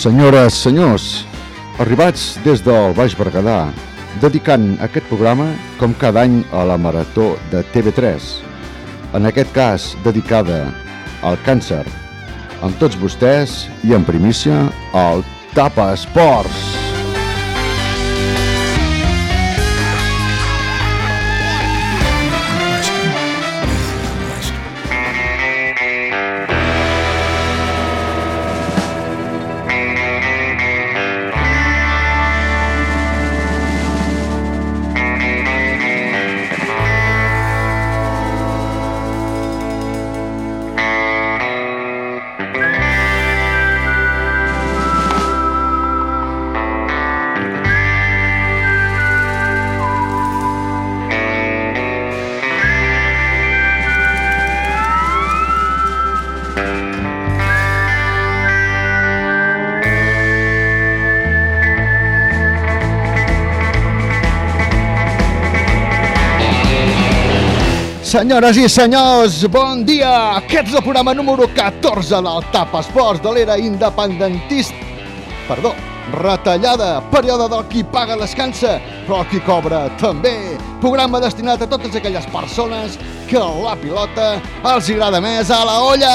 Senyores, senyors, arribats des del Baix Berguedà, dedicant aquest programa, com cada any, a la Marató de TV3. En aquest cas, dedicada al càncer. Amb tots vostès i en primícia, el Tapa Esports. Senyores i senyors, bon dia! Aquest és el programa número 14 del TAP Esports de l'era independentista. Perdó, retallada, període del qui paga descansa, però qui cobra també. Programa destinat a totes aquelles persones que la pilota els agrada més a la olla!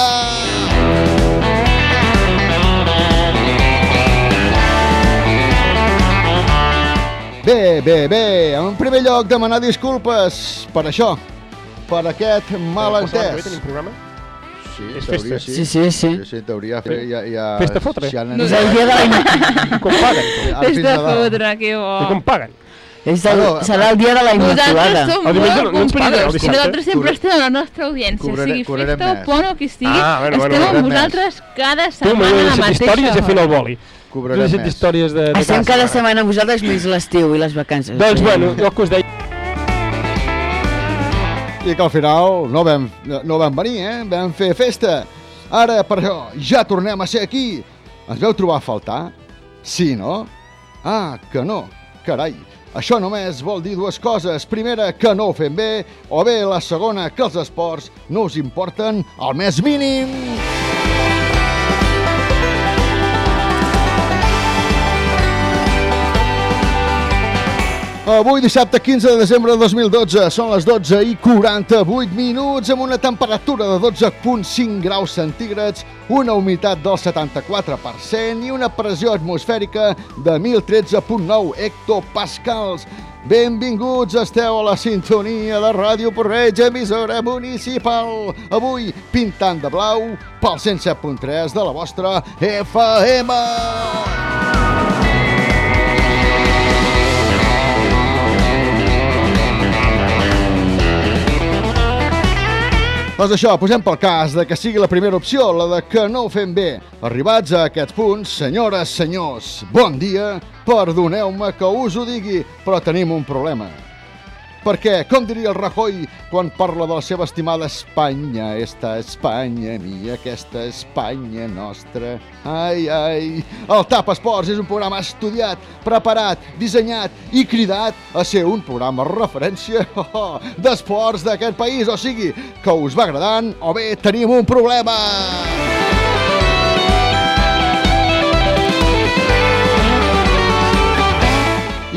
Bé, bé, bé, en primer lloc demanar disculpes per això, per aquest La malentès. tenim programa? Sí, És en teoria festa. sí. Sí, sí, sí. Sí, sí, en teoria fe, ja, ja... Festa fotre. Ja És el dia de la... Com paguen? Ara fins Fes de Nadal. fotre, que I bo. com paguen? És el... Bueno, Serà el dia de la Nosaltres Immaculada. som El diumenge molt no el complidors i nosaltres sempre estem a la nostra audiència, cobrare- sigui festa o més. pont o qui estigui, Ah, bueno, bueno, estem amb vosaltres cada Tu m'he setmana a la mateixa històries i fent el boli. Cobrarem més. històries de... de Estem cada setmana amb vosaltres menys l'estiu i les vacances. Doncs Sí. bueno, jo que us deia... I que al final no vam, no vam venir, eh? Vam fer festa. Ara, per això, ja tornem a ser aquí. Ens veu trobar a faltar? Sí, no? Ah, que no. Carai. Això només vol dir dues coses. Primera, que no ho fem bé, o bé la segona, que els esports no us importen al més mínim. Avui, dissabte 15 de desembre de 2012, són les 12 i 48 minuts amb una temperatura de 12,5 graus centígrads, una humitat del 74% i una pressió atmosfèrica de 1.013,9 hectopascals. Benvinguts, esteu a la sintonia de Ràdio Porreig, emissora municipal. Avui, pintant de blau pel 107.3 de la vostra FM. Doncs això, posem pel cas de que sigui la primera opció, la de que no ho fem bé. Arribats a aquests punts, senyores, senyors, bon dia, perdoneu-me que us ho digui, però tenim un problema. Perquè, com diria el Rajoy quan parla de la seva estimada Espanya, esta Espanya mia, aquesta Espanya nostra. Ai, ai, el TAP Esports és un programa estudiat, preparat, dissenyat i cridat a ser un programa referència d'esports d'aquest país, o sigui, que us va agradant o bé tenim un problema.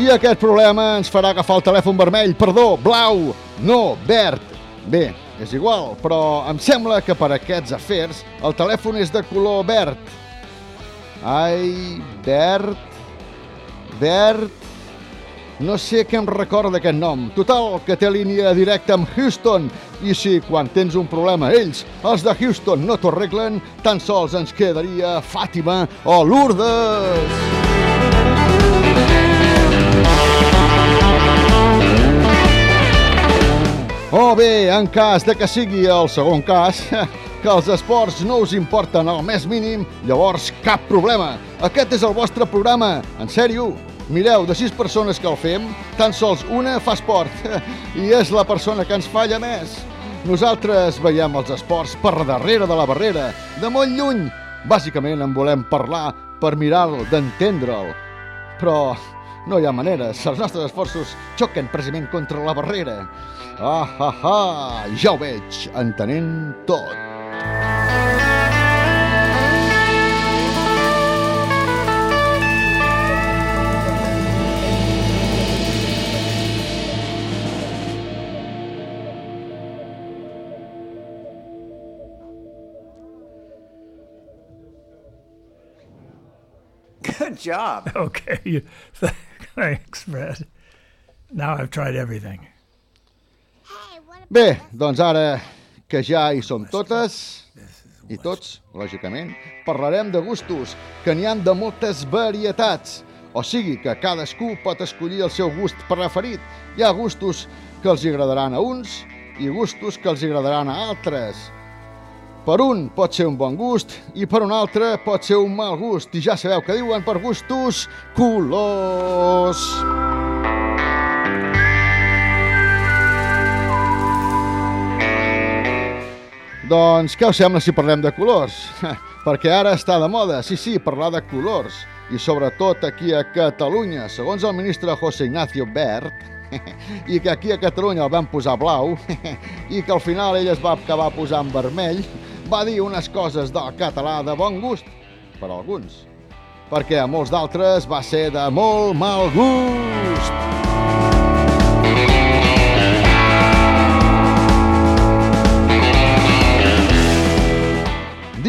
I aquest problema ens farà agafar el telèfon vermell, perdó, blau, no, verd. Bé, és igual, però em sembla que per aquests afers el telèfon és de color verd. Ai, verd, verd... No sé què em recorda aquest nom. Total, que té línia directa amb Houston. I si quan tens un problema ells, els de Houston, no t'ho arreglen, tan sols ens quedaria Fàtima o Lourdes. O bé, en cas de que sigui el segon cas, que els esports no us importen al més mínim, llavors cap problema. Aquest és el vostre programa, en sèrio. Mireu, de sis persones que el fem, tan sols una fa esport i és la persona que ens falla més. Nosaltres veiem els esports per darrere de la barrera, de molt lluny. Bàsicament en volem parlar per mirar-lo, d'entendre'l. Però no hi ha maneres, els nostres esforços xoquen precisament contra la barrera. Ah, ah, ah, ja ho veig, entenent tot. Good job. Okay. Thanks, Fred. Now I've tried everything. Bé, doncs ara que ja hi som totes, i tots, lògicament, parlarem de gustos, que n'hi han de moltes varietats. O sigui que cadascú pot escollir el seu gust preferit. Hi ha gustos que els agradaran a uns i gustos que els agradaran a altres. Per un pot ser un bon gust i per un altre pot ser un mal gust. I ja sabeu que diuen per gustos colors. Doncs què us sembla si parlem de colors? Perquè ara està de moda, sí, sí, parlar de colors. I sobretot aquí a Catalunya, segons el ministre José Ignacio Bert, i que aquí a Catalunya el van posar blau, i que al final ell es va acabar posant vermell, va dir unes coses del català de bon gust, per a alguns. Perquè a molts d'altres va ser de molt mal gust.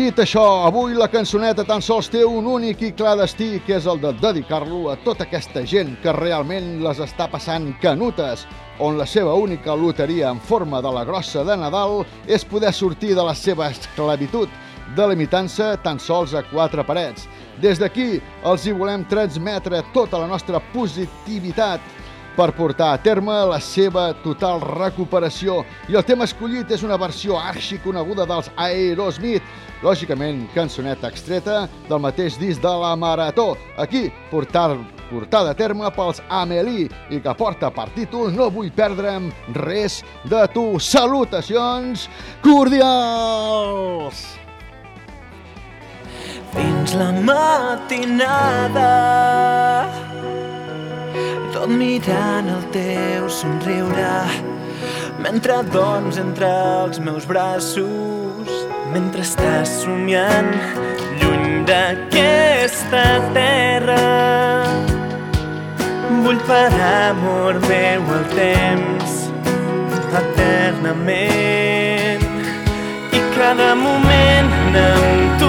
Dit això, avui la cançoneta tan sols té un únic i clar destí, que és el de dedicar-lo a tota aquesta gent que realment les està passant canutes, on la seva única loteria en forma de la grossa de Nadal és poder sortir de la seva esclavitud, delimitant-se tan sols a quatre parets. Des d'aquí els hi volem transmetre tota la nostra positivitat per portar a terme la seva total recuperació. I el tema escollit és una versió arxiconeguda dels Aerosmith, lògicament cançoneta extreta del mateix disc de la Marató. Aquí, portar, portada a terme pels Amelie i que porta per títol No vull perdre'm res de tu. Salutacions cordials! Fins la matinada tot mirant el teu somriure mentre doncs entre els meus braços. Mentre estàs somiant lluny d'aquesta terra vull parar amor meu el temps eternament. I cada moment amb tu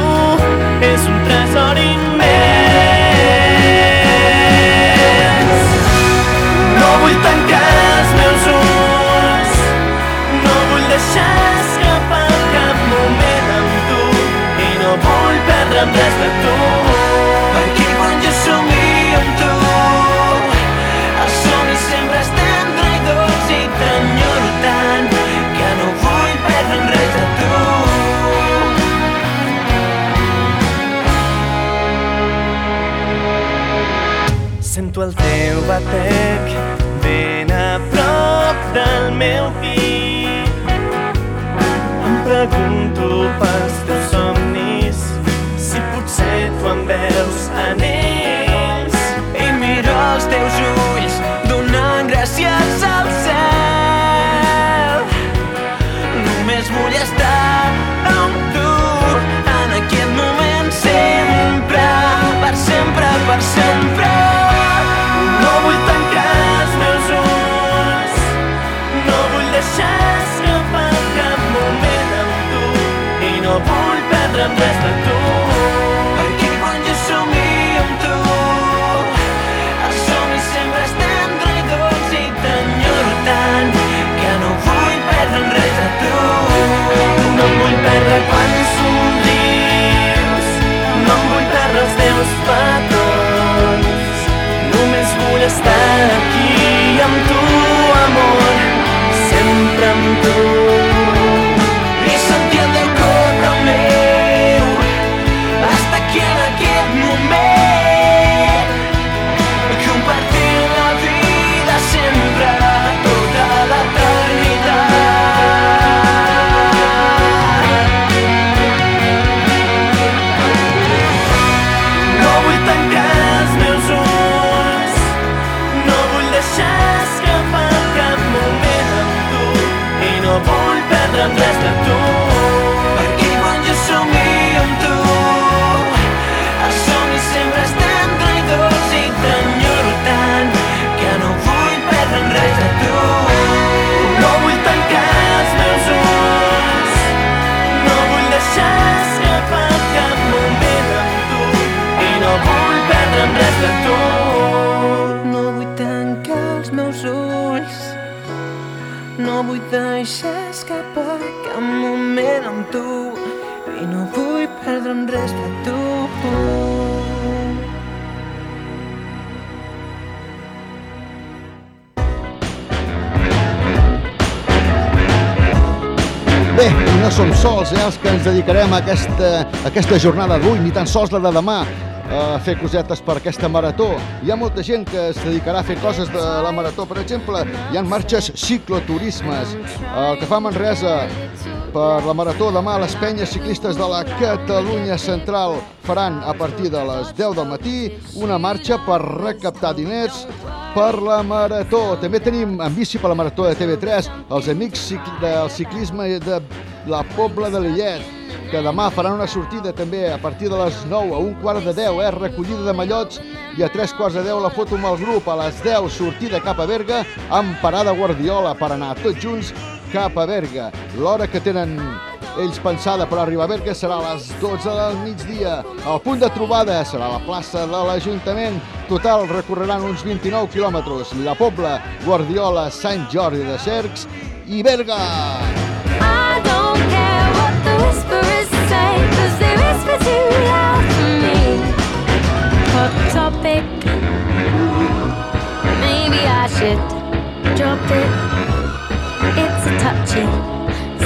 vull deixar escapar cap moment amb tu i no vull perdre'm res de tu perquè quan jo somio amb tu els somnis sempre estan traïdors i t'enyoro tant que no vull perdre'm res de tu Sento el teu batec ben a prop del meu pit. Pregunto pels teus somnis. Si potser tu em veus en som sols, eh, els que ens dedicarem a aquesta, a aquesta jornada d'avui, ni tan sols la de demà, a fer cosetes per aquesta marató. Hi ha molta gent que es dedicarà a fer coses de la marató. Per exemple, hi han marxes cicloturismes. El que fa Manresa per la marató demà les penyes ciclistes de la Catalunya Central faran a partir de les 10 del matí una marxa per recaptar diners per la marató. També tenim en bici per la marató de TV3 els amics del ciclisme de la Pobla de Lillet que demà faran una sortida també a partir de les 9 a un quart de 10, eh? recollida de mallots i a tres quarts de 10 la foto amb el grup, a les 10 sortida cap a Berga amb parada Guardiola per anar tots junts cap a Berga. L'hora que tenen ells pensada per arribar a Berga serà a les 12 del migdia. El punt de trobada serà a la plaça de l'Ajuntament. Total, recorreran uns 29 quilòmetres. La Pobla, Guardiola, Sant Jordi de Cercs i Berga.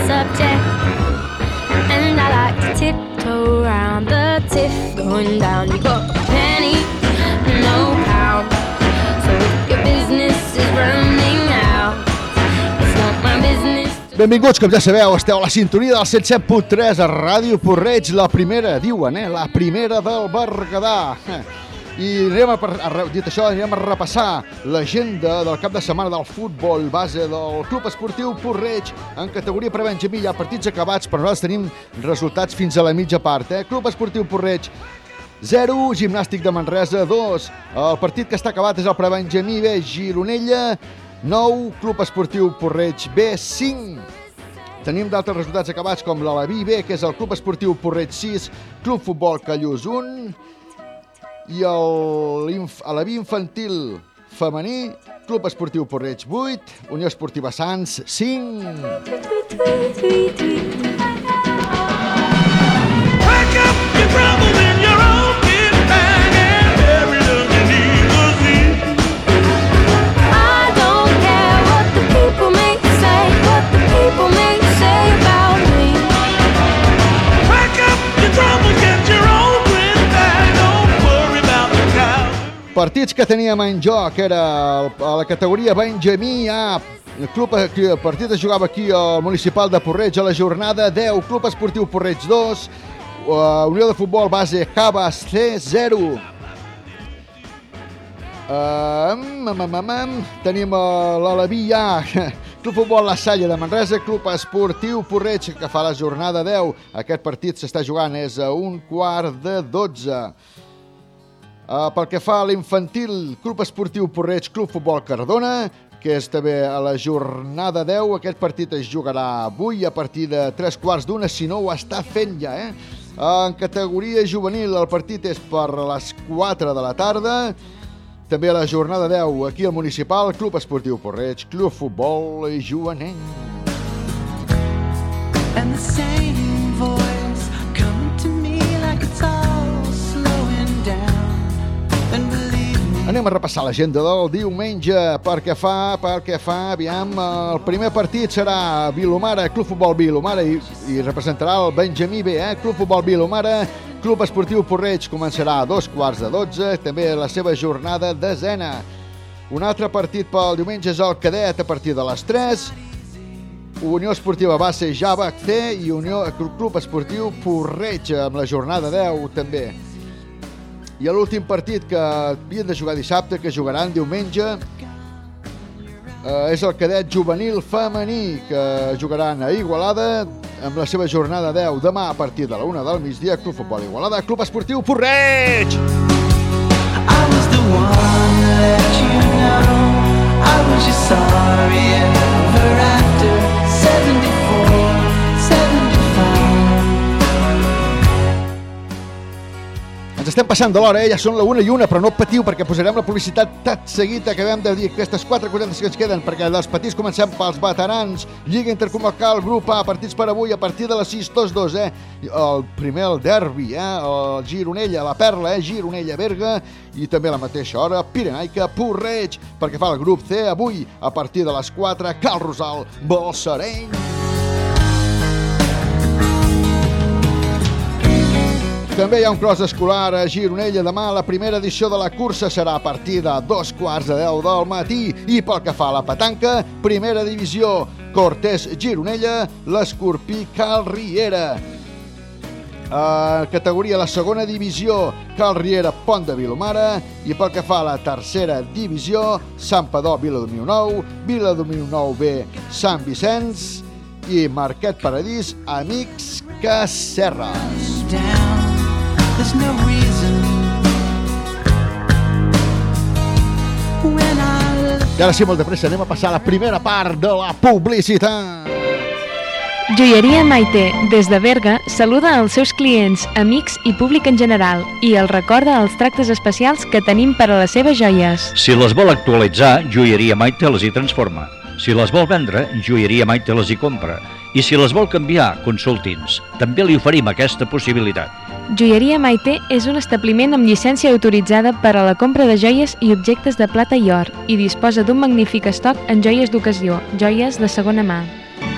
Subject. Tiptoe around the tiff going down. You got a penny, no pound. So if your business is running out, it's not my business. Benvinguts, com ja sabeu, esteu a la sintonia del 107.3 a Ràdio Porreig, la primera, diuen, eh? La primera del Berguedà. I anirem a, a, dit això, anirem a repassar l'agenda del cap de setmana del futbol base del Club Esportiu Porreig en categoria per Benjamí. Hi ha partits acabats, però nosaltres tenim resultats fins a la mitja part. Eh? Club Esportiu Porreig 0, Gimnàstic de Manresa 2. El partit que està acabat és el prebenjamí B, Gironella 9, Club Esportiu Porreig B 5. Tenim d'altres resultats acabats com l'Alaví B, que és el Club Esportiu Porreig 6, Club Futbol Callús 1 i el inf Alaví Infantil Femení, Club Esportiu Porreig 8, Unió Esportiva Sants 5. Partits que teníem en joc era a la categoria Benjamí A. El club el partit es jugava aquí al Municipal de Porreig a la jornada 10. Club Esportiu Porreig 2. Uh, Unió de Futbol Base Cabas C 0. Uh, mam, mam, mam, tenim uh, l'Alaví A. Club Futbol La Salle de Manresa, Club Esportiu Porreig, que fa la jornada 10. Aquest partit s'està jugant, és a un quart de 12. Uh, pel que fa a l'infantil, Club Esportiu Porreig, Club Futbol Cardona, que és també a la jornada 10. Aquest partit es jugarà avui a partir de 3 quarts d'una, si no ho està fent ja, eh? En categoria juvenil el partit és per les 4 de la tarda. També a la jornada 10, aquí al Municipal, Club Esportiu Porreig, Club Futbol i Joanenc. And the same Anem a repassar l'agenda del diumenge perquè fa, perquè fa, aviam, el primer partit serà Vilomara, Club Futbol Vilomara i, i representarà el Benjamí B, eh? Club Futbol Vilomara, Club Esportiu Porreig començarà a dos quarts de dotze, també la seva jornada desena. Un altre partit pel diumenge és el cadet a partir de les 3, Unió Esportiva Base Java C i Unió Club Esportiu Porreig amb la jornada 10 també. I l'últim partit que havien de jugar dissabte, que jugaran diumenge, eh, és el cadet juvenil femení, que jugaran a Igualada amb la seva jornada 10 demà a partir de la 1 del migdia, Club Futbol Igualada, Club Esportiu Porreig! I was the one let you know I was just sorry ever after Ens estem passant de l'hora, eh? ja són la una i una, però no patiu perquè posarem la publicitat tot seguit. Acabem de dir aquestes quatre cosetes que ens queden, perquè dels petits comencem pels veterans. Lliga Intercomarcal, grup A, partits per avui a partir de les 6-2-2, eh? El primer, el derbi, eh? El Gironella, la Perla, eh? Gironella, Berga, i també a la mateixa hora, Pirenaica, Porreig, perquè fa el grup C avui, a partir de les 4, Cal Rosal, Balsareny. També hi ha un cross escolar a Gironella demà. La primera edició de la cursa serà a partir de dos quarts de deu del matí. I pel que fa a la petanca, primera divisió, Cortés Gironella, l'Escorpí Cal Riera. Uh, categoria la segona divisió, Cal Riera Pont de Vilomara i pel que fa a la tercera divisió, Sant Padó Viladomiu Nou, Viladomiu Nou B, Sant Vicenç i Marquet Paradís Amics Cacerres. down. There's no reason. When I I ara sí, molt de pressa, anem a passar a la primera part de la publicitat. Joieria Maite, des de Berga, saluda els seus clients, amics i públic en general i els recorda els tractes especials que tenim per a les seves joies. Si les vol actualitzar, Joieria Maite les hi transforma. Si les vol vendre, Joieria Maite les hi compra. I si les vol canviar, consulti'ns. També li oferim aquesta possibilitat. Joieria Maite és un establiment amb llicència autoritzada per a la compra de joies i objectes de plata i or i disposa d'un magnífic estoc en joies d'ocasió, joies de segona mà.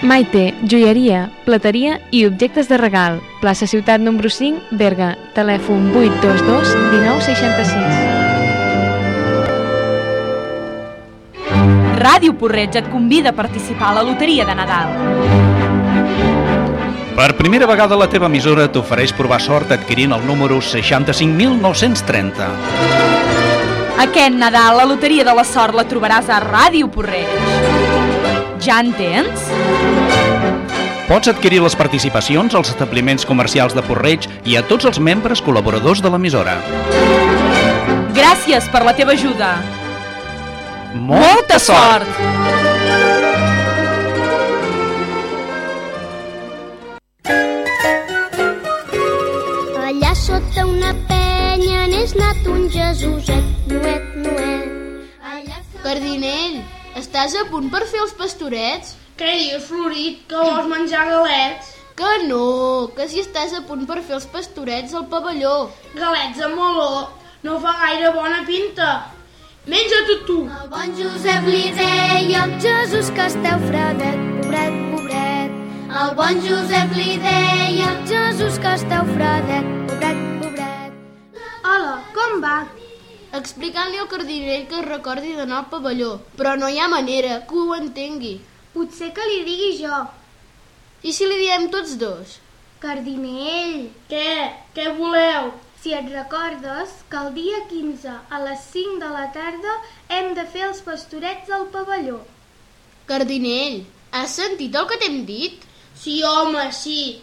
Maite, joieria, plateria i objectes de regal. Plaça Ciutat número 5, Berga. Telèfon 822 1966. Ràdio Porreig et convida a participar a la Loteria de Nadal. Per primera vegada la teva emissora t'ofereix provar sort adquirint el número 65.930. Aquest Nadal la Loteria de la Sort la trobaràs a Ràdio Porreig. Ja entens? Pots adquirir les participacions als establiments comercials de Porreig i a tots els membres col·laboradors de l'emissora. Gràcies per la teva ajuda. Molta sort! Allà sota una penya n'és nat un Jesuset, nuet, nuet. Allà Cardinell, estàs a punt per fer els pastorets? Què dius, Florit, que vols menjar galets? Que no, que si estàs a punt per fer els pastorets al pavelló. Galets amb meló, no fa gaire bona pinta. Menja-t'ho tu. El bon Josep li deia al Jesús que esteu fredet, pobret, pobret. El bon Josep li deia al Jesús que esteu fredet, pobret, pobret. Hola, com va? Explicant-li al cardinell que es recordi d'anar al pavelló, però no hi ha manera que ho entengui. Potser que li digui jo. I si li diem tots dos? Cardinell. Què? Què voleu? Si et recordes que el dia 15 a les 5 de la tarda hem de fer els pastorets al pavelló. Cardinell, has sentit el que t'hem dit? Sí, home, sí.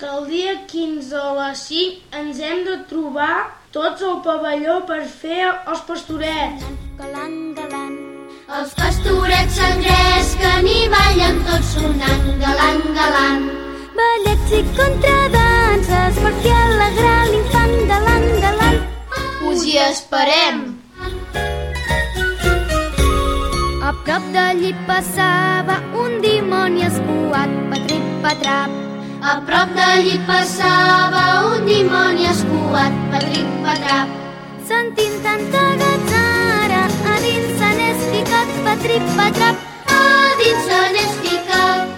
Que el dia 15 a les 5 ens hem de trobar tots al pavelló per fer els pastorets. Galant, galant. Els pastorets s'engresquen i ballen tots sonant, galant, galant. Ballets i contradanses per fer alegrar l'infant, galant, galant. Us hi esperem. A prop d'allí passava un dimoni escuat, patrip, patrap. A prop d'allí passava un dimoni escuat, patrip, patrap. Sentint tanta gatzara, a dins se n'és ficat, patrip, patrap. A dins se n'és ficat.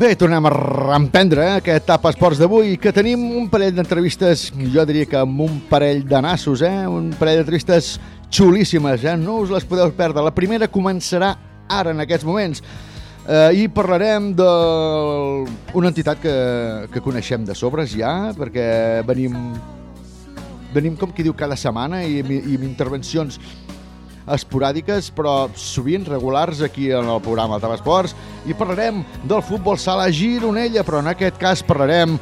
Bé, tornem a reemprendre eh, aquest tap esports d'avui, que tenim un parell d'entrevistes, jo diria que amb un parell de nassos, eh? un parell d'entrevistes xulíssimes, eh? no us les podeu perdre. La primera començarà ara, en aquests moments, eh, i parlarem d'una entitat que, que coneixem de sobres ja, perquè venim venim, com qui diu, cada setmana i, i, amb intervencions esporàdiques, però sovint regulars aquí en el programa de Esports i parlarem del futbol sala Gironella, però en aquest cas parlarem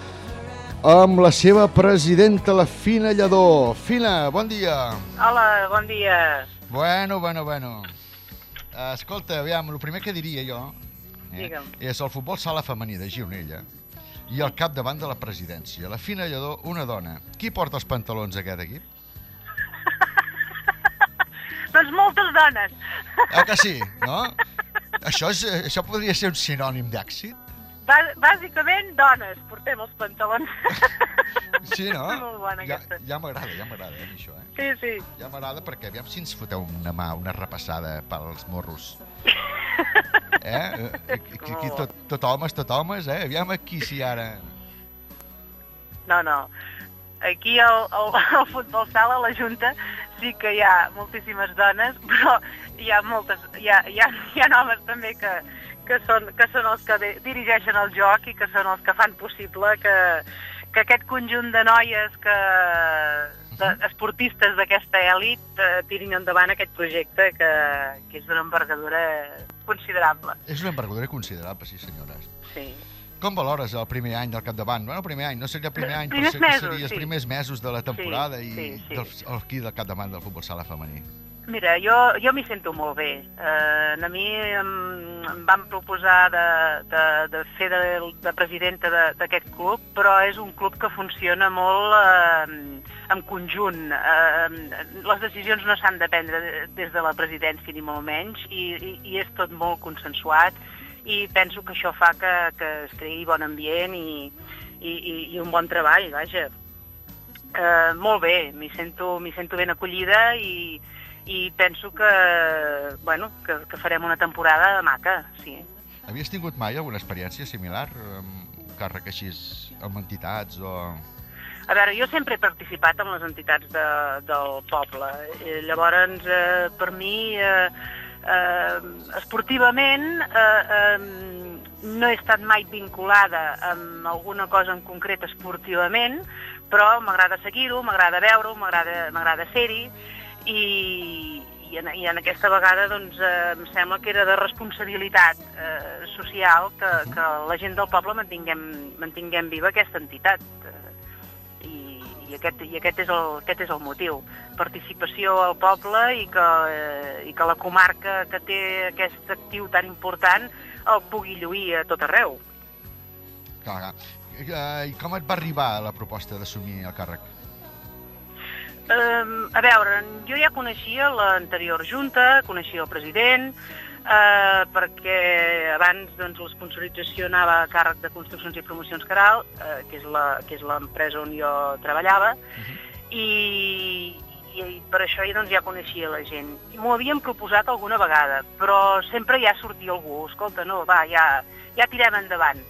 amb la seva presidenta, la Fina Lledó. Fina, bon dia. Hola, bon dia. Bueno, bueno, bueno. Escolta, aviam, el primer que diria jo eh, Digue'm. és el futbol sala femení de Gironella i el capdavant de la presidència. La Fina Lledó, una dona. Qui porta els pantalons aquest equip? Doncs moltes dones. Ah, que sí, no? Això, és, això podria ser un sinònim d'èxit? Bà- Bàsicament, dones, portem els pantalons. Sí, no? Molt bona ja, aquesta. ja m'agrada, ja m'agrada, mi això, eh? Sí, sí. Ja m'agrada perquè aviam si ens foteu una mà, una repassada pels morros. Eh? Aquí, aquí tot, tot homes, tot homes, eh? Aviam aquí si ara... No, no. Aquí al, al, al futbol sala, la Junta, sí que hi ha moltíssimes dones, però hi ha moltes, hi ha, hi ha, hi ha homes també que, que, són, que són els que di- dirigeixen el joc i que són els que fan possible que, que aquest conjunt de noies que de, esportistes d'aquesta èlit eh, tirin endavant aquest projecte que, que és d'una envergadura considerable. És una envergadura considerable, sí senyores. Sí. Com valores el primer any del capdavant? Bueno, el primer any, no seria el primer any, Primers però mesos, seria els sí. primers mesos de la temporada Sí, i sí, sí. Del, el, aquí del capdavant del futbol sala femení. Mira, jo, jo m'hi sento molt bé. Eh, a mi em, em van proposar de, de, de fer de, de presidenta de- d'aquest club, però és un club que funciona molt eh, en conjunt. Eh, les decisions no s'han de prendre des de la presidència ni molt menys i, i, i és tot molt consensuat i penso que això fa que, que es creï bon ambient i, i, i, i un bon treball, vaja. Eh, molt bé, m'hi sento, sento ben acollida i, i penso que, bueno, que, que farem una temporada maca, sí. Havies tingut mai alguna experiència similar amb un càrrec així amb entitats o... A veure, jo sempre he participat en les entitats de, del poble. Eh, llavors, eh, per mi, eh, eh, esportivament, eh, eh, no he estat mai vinculada amb alguna cosa en concret esportivament, però m'agrada seguir-ho, m'agrada veure-ho, m'agrada ser-hi, i, i, en, i en aquesta vegada doncs, eh, em sembla que era de responsabilitat eh, social que, que la gent del poble mantinguem, mantinguem viva aquesta entitat. Eh, i, aquest, i aquest, és el, aquest és el motiu. Participació al poble i que, eh, i que la comarca que té aquest actiu tan important el pugui lluir a tot arreu. Clar, clar. Eh, I com et va arribar la proposta d'assumir el càrrec? Um, a veure, jo ja coneixia l'anterior junta, coneixia el president, eh, perquè abans doncs, l'esponsorització anava a càrrec de Construccions i Promocions Caral, eh, que és la- l'empresa on jo treballava, i, i, i per això ja, doncs, ja coneixia la gent. M'ho havien proposat alguna vegada, però sempre ja sortia algú, escolta, no, va, ja, ja tirem endavant.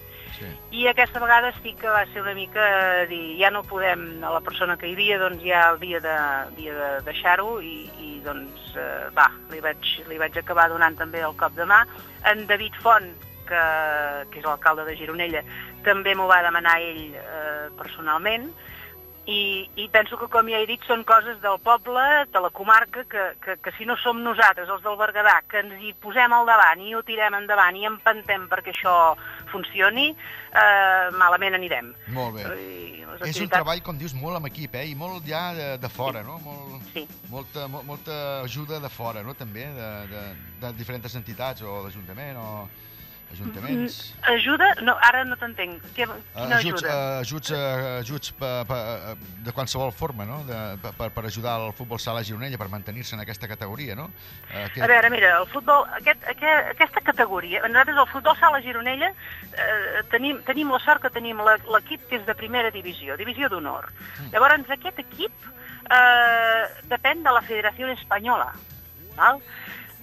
I aquesta vegada sí que va ser una mica dir, ja no podem, a la persona que hi havia, doncs ja havia de, havia de deixar-ho i, i doncs eh, va, li vaig, li vaig acabar donant també el cop de mà. En David Font, que, que és l'alcalde de Gironella, també m'ho va demanar ell eh, personalment, i, i penso que, com ja he dit, són coses del poble, de la comarca, que, que, que si no som nosaltres, els del Berguedà, que ens hi posem al davant i ho tirem endavant i empantem perquè això funcioni, eh, malament anirem. Molt bé. I les És un activitats- treball, com dius, molt amb equip, eh? I molt ja de, de fora, no? Molt, sí. molta, mo- molta ajuda de fora, no? També, de, de, de diferents entitats o d'Ajuntament o ajuntaments. Mm, Ajuda? No, ara no t'entenc. Què- Quina ajuts, ajuda? eh, ajuts, eh, ajuts pa, pa, de qualsevol forma, no? De, per, per, ajudar al futbol sala gironella, per mantenir-se en aquesta categoria, no? Eh, A veure, mira, el futbol, aquest, aquest, aquesta categoria, nosaltres el futbol sala Gironella eh, tenim, tenim la sort que tenim l'equip que és de primera divisió, divisió d'honor. Llavors aquest equip eh, depèn de la Federació Espanyola. Val?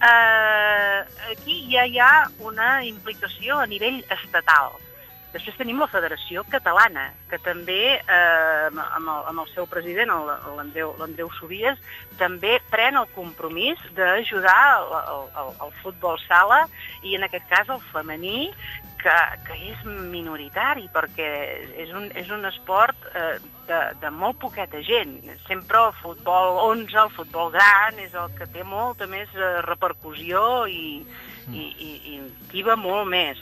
Eh, aquí ja hi ha una implicació a nivell estatal. Després tenim la Federació Catalana, que també, eh, amb, el, amb el seu president, l'Andreu Sobies, també pren el compromís d'ajudar el, el, el futbol sala i en aquest cas el femení, que, que és minoritari perquè és un, és un esport eh, de, de molt poqueta gent. Sempre el futbol 11, el futbol gran, és el que té molta més eh, repercussió i, i, i, i activa molt més.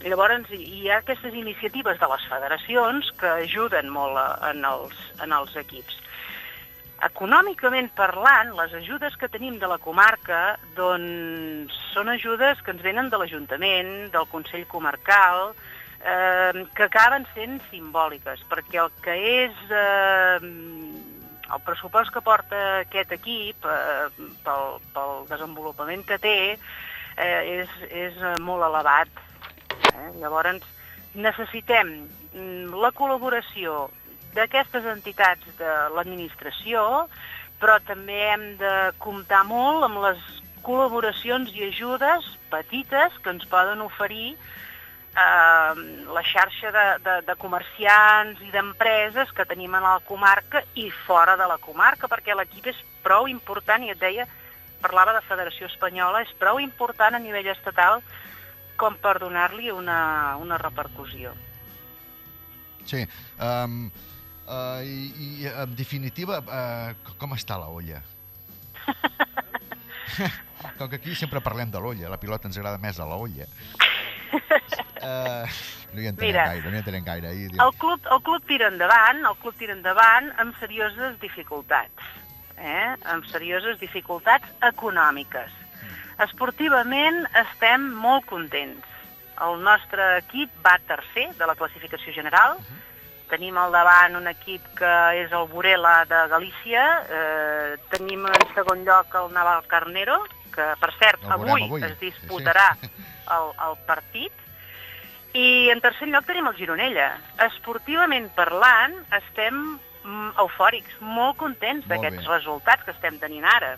Llavors, hi ha aquestes iniciatives de les federacions que ajuden molt a, en, els, en els equips. Econòmicament parlant, les ajudes que tenim de la comarca doncs, són ajudes que ens venen de l'Ajuntament, del Consell Comarcal, eh, que acaben sent simbòliques, perquè el que és eh, el pressupost que porta aquest equip eh, pel, pel desenvolupament que té eh, és, és eh, molt elevat. Eh? Llavors, necessitem mm, la col·laboració d'aquestes entitats de l'administració, però també hem de comptar molt amb les col·laboracions i ajudes petites que ens poden oferir eh, la xarxa de, de, de comerciants i d'empreses que tenim a la comarca i fora de la comarca, perquè l'equip és prou important, i et deia, parlava de Federació Espanyola, és prou important a nivell estatal com per donar-li una, una repercussió. Sí. Um, uh, i, I, en definitiva, uh, com està la olla? Com que aquí sempre parlem de l'olla, la pilota ens agrada més a la olla. Uh, no hi entenem Mira, gaire, no hi entenem gaire. Ahir, El club, el club tira endavant, el club tira endavant amb serioses dificultats, eh? amb serioses dificultats econòmiques. Esportivament estem molt contents. El nostre equip va tercer de la classificació general. Tenim al davant un equip que és el Burela de Galícia. Eh, tenim en segon lloc el Naval Carnero, que per cert El avui, avui, es sí, sí. disputarà el, el partit. I en tercer lloc tenim el Gironella. Esportivament parlant, estem mm, eufòrics, molt contents d'aquests resultats que estem tenint ara.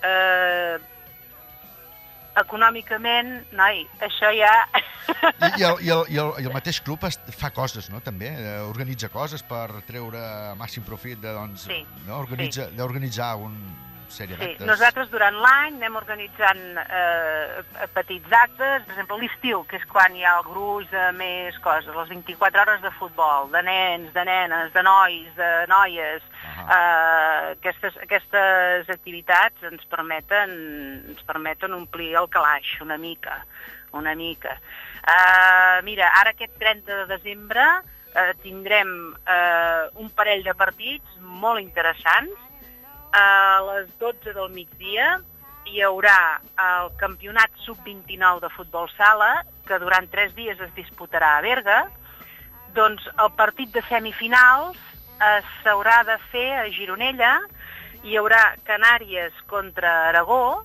Eh, econòmicament, noi, això ja... I, i, el, i, el, i, el, I el mateix club es, fa coses, no?, també. Eh, organitza coses per treure màxim profit de, doncs... Sí, no? Organitza, d'organitzar un sèrie Sí, d'actes. nosaltres durant l'any anem organitzant eh, petits actes, per exemple l'estiu, que és quan hi ha el gruix de més coses, les 24 hores de futbol, de nens, de nenes, de nois, de noies, eh, aquestes, aquestes activitats ens permeten, ens permeten omplir el calaix una mica, una mica. Eh, mira, ara aquest 30 de desembre eh, tindrem eh, un parell de partits molt interessants, a les 12 del migdia hi haurà el campionat sub-29 de futbol sala, que durant tres dies es disputarà a Berga. Doncs el partit de semifinals eh, s'haurà de fer a Gironella, hi haurà Canàries contra Aragó,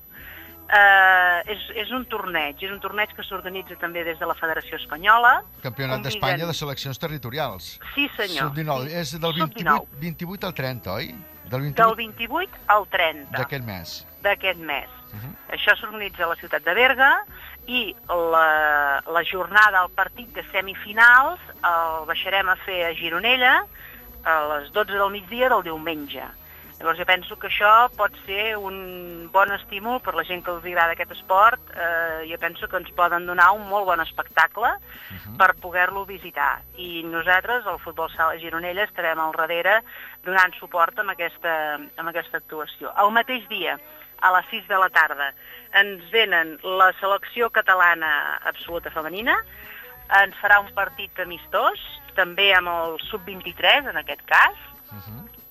eh, és, és un torneig, és un torneig que s'organitza també des de la Federació Espanyola. Campionat Conviden- d'Espanya de seleccions territorials. Sí, senyor. Sub-19. Sí. És del 28, 28 al 30, oi? Del 28 Del 28 al 30 d'aquest mes. d'aquest mes. Uh -huh. Això s'organitza a la ciutat de Berga i la, la jornada, el partit de semifinals, el baixarem a fer a Gironella a les 12 del migdia del diumenge. Llavors jo penso que això pot ser un bon estímul per la gent que els agrada aquest esport. Eh, jo penso que ens poden donar un molt bon espectacle per poder-lo visitar. I nosaltres, el Futbol Sala Gironella, estarem al darrere donant suport amb aquesta, amb aquesta actuació. El mateix dia, a les 6 de la tarda, ens venen la selecció catalana absoluta femenina, ens farà un partit amistós, també amb el sub-23 en aquest cas,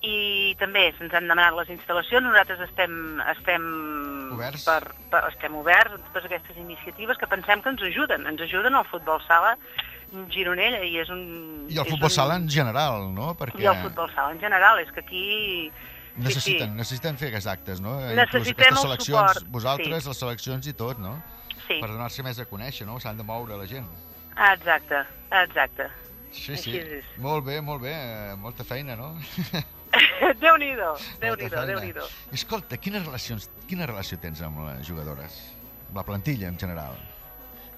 i també se'ns han demanat les instal·lacions, nosaltres estem, estem, Oberts. per, per, estem oberts a totes aquestes iniciatives que pensem que ens ajuden, ens ajuden al futbol sala Gironella i és un... I el futbol un- sala en general, no? Perquè I el futbol sala en general, és que aquí... necessiten, Sí, sí. necessiten fer aquests actes, no? Necessitem Inclús aquestes seleccions, suport, vosaltres, sí. les seleccions i tot, no? Sí. Per donar-se més a conèixer, no? S'han de moure la gent. Exacte, exacte. Sí, sí. Molt bé, molt bé. eh, Molta feina, no? Déu-n'hi-do, Molta Déu-n'hi-do, feina. Déu-n'hi-do. Escolta, quines relacions, quina relació tens amb les jugadores? Amb la plantilla, en general?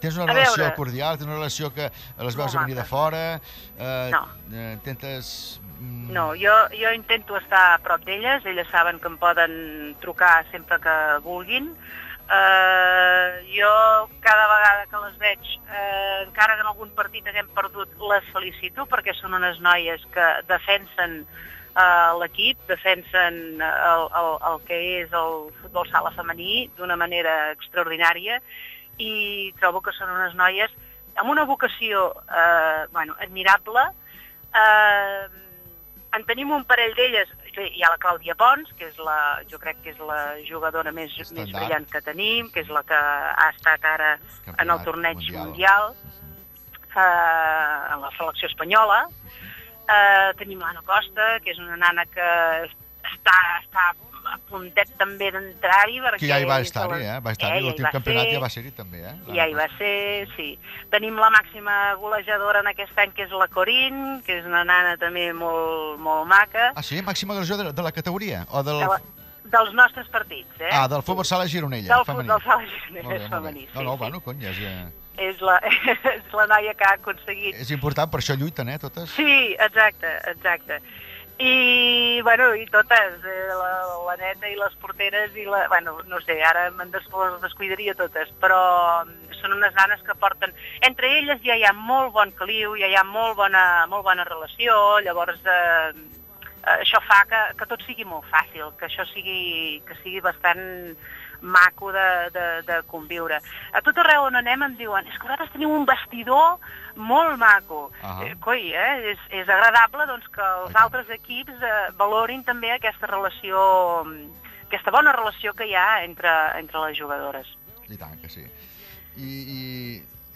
Tens una A relació veure. cordial, tens una relació que les veus a venir de fora? Eh, No. eh, intentes... mm, No, jo, jo intento estar a prop d'elles, elles saben que em poden trucar sempre que vulguin. Uh, jo cada vegada que les veig, uh, encara que en algun partit haguem perdut, les felicito perquè són unes noies que defensen uh, l'equip, defensen el, el, el que és el futbol sala femení d'una manera extraordinària i trobo que són unes noies amb una vocació eh, bueno, admirable. Eh, en tenim un parell d'elles, hi ha la Clàudia Pons, que és la, jo crec que és la jugadora més, més brillant que tenim, que és la que ha estat ara en el torneig mundial, eh, en la selecció espanyola. Eh, tenim l'Anna Costa, que és una nana que està, està a puntet també d'entrar-hi. Que ja hi va estar-hi, eh? Va estar-hi, Eh, ja l'últim campionat ser. ja va ser-hi també, eh? Ja hi va ser, sí. Tenim la màxima golejadora en aquest any, que és la Corín, que és una nana també molt, molt maca, Ah, sí? Màxima agressió de, de la categoria? O del... de la, dels nostres partits, eh? Ah, del futbol sala Gironella, Del femení. futbol sala Gironella, femení, No, sí, no, sí. bueno, cony, eh, És la, és la noia que ha aconseguit és important, per això lluiten, eh, totes. Sí, exacte, exacte. I, bueno, i totes, eh, la, la neta i les porteres i la... Bueno, no sé, ara me'n des, descuidaria totes, però són unes nanes que porten... Entre elles ja hi ha molt bon caliu, ja hi ha molt bona, molt bona relació, llavors eh, eh, això fa que, que tot sigui molt fàcil, que això sigui, que sigui bastant maco de, de, de conviure. A tot arreu on anem em diuen és que vosaltres teniu un vestidor molt maco. Ah. Eh, coi, eh? És, és agradable doncs, que els altres equips eh, valorin també aquesta relació, aquesta bona relació que hi ha entre, entre les jugadores. I tant que sí. I, i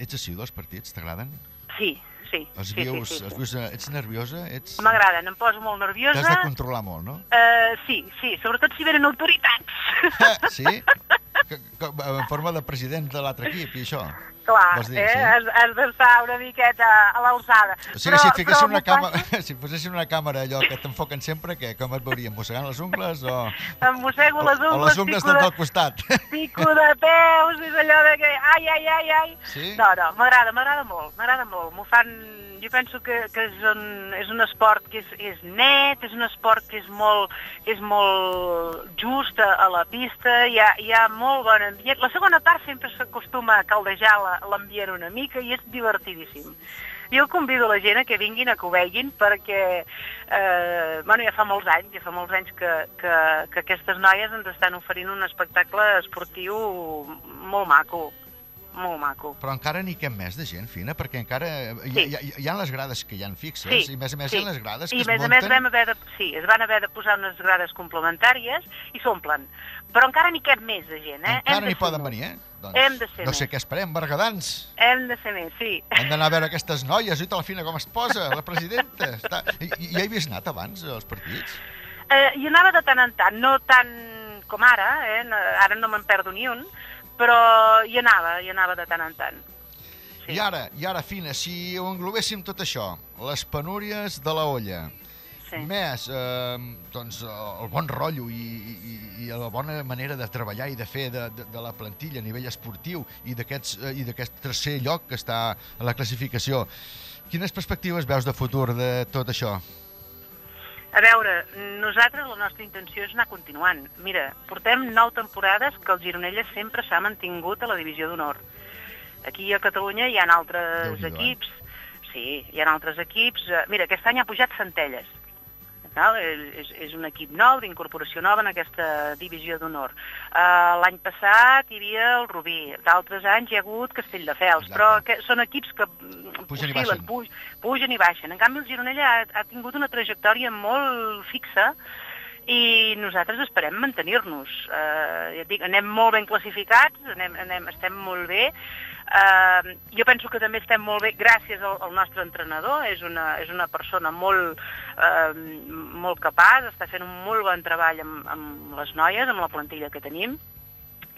ets assidu als partits, t'agraden? Sí, sí. Els sí, vius, sí, sí, els sí. vius, eh, ets nerviosa? Ets... M'agraden, em poso molt nerviosa. T'has de controlar molt, no? Eh, sí, sí, sobretot si venen autoritats. Sí? En forma de president de l'altre equip i això? Clar, dir, eh? sí? has, has d'estar una miqueta a l'alçada. O sigui, si et fiquessin m'ho una càmera, si posessin una càmera allò que t'enfoquen sempre, què? Com et veuríem? Mossegant les ungles o... Em mossego les o ungles, les ungles pico del de, costat? pico de peus, és allò de que ai, ai, ai, ai. Sí? No, no, m'agrada, m'agrada molt, m'agrada molt. M'ho fan... Jo penso que, que és, un, és un esport que és, és net, és un esport que és molt, és molt just a, a la pista, hi ha, hi ha molt bon ambient. La segona part sempre s'acostuma a caldejar la- l'ambient una mica i és divertidíssim. Jo convido la gent a que vinguin, a que ho vegin, perquè eh, bueno, ja fa molts anys, ja fa molts anys que, que, que aquestes noies ens estan oferint un espectacle esportiu molt maco, molt maco. Però encara n'hi cap més de gent, Fina, perquè encara hi, Sí. hi, hi, hi ha les grades que hi ha fixes, Sí, i més a més sí. hi ha les grades que I es a més a munten... més vam haver de, sí, es van haver de posar unes grades complementàries i s'omplen. Però encara n'hi cap més de gent, eh? Encara n'hi poden més. venir, eh? Doncs, Hem de ser no més. sé què esperem, bergadans. Hem de ser més, sí. Hem d'anar a veure aquestes noies, i la Fina com es posa, la presidenta. Està... I, i ja hi havies anat abans, als partits? Eh, hi anava de tant en tant, no tant com ara, eh? ara no me'n perdo ni un, però hi anava, hi anava de tant en tant. I ara, i ara, Fina, si ho englobéssim tot això, les penúries de la olla, Sí. més eh, doncs, el bon rotllo i, i, i la bona manera de treballar i de fer de, de, de la plantilla a nivell esportiu i eh, i d'aquest tercer lloc que està a la classificació, quines perspectives veus de futur de tot això? A veure, nosaltres la nostra intenció és anar continuant. Mira, portem nou temporades que el Gironella sempre s'ha mantingut a la divisió d'honor. Aquí a Catalunya hi ha altres eh? equips, sí, hi ha altres equips. Mira, aquest any ha pujat Centelles. Val? És, és un equip nou, d'incorporació nova en aquesta divisió d'honor. Uh, L'any passat hi havia el Rubí, d'altres anys hi ha hagut Castelldefels, Exacte. però que, són equips que Pugen i oscil·len, baixen. puj, pugen i baixen. En canvi, el Gironella ha, ha tingut una trajectòria molt fixa i nosaltres esperem mantenir-nos. Uh, ja et dic, anem molt ben classificats, anem, anem, estem molt bé. Uh, jo penso que també estem molt bé gràcies al, al nostre entrenador, és una, és una persona molt, uh, molt capaç, està fent un molt bon treball amb, amb les noies, amb la plantilla que tenim,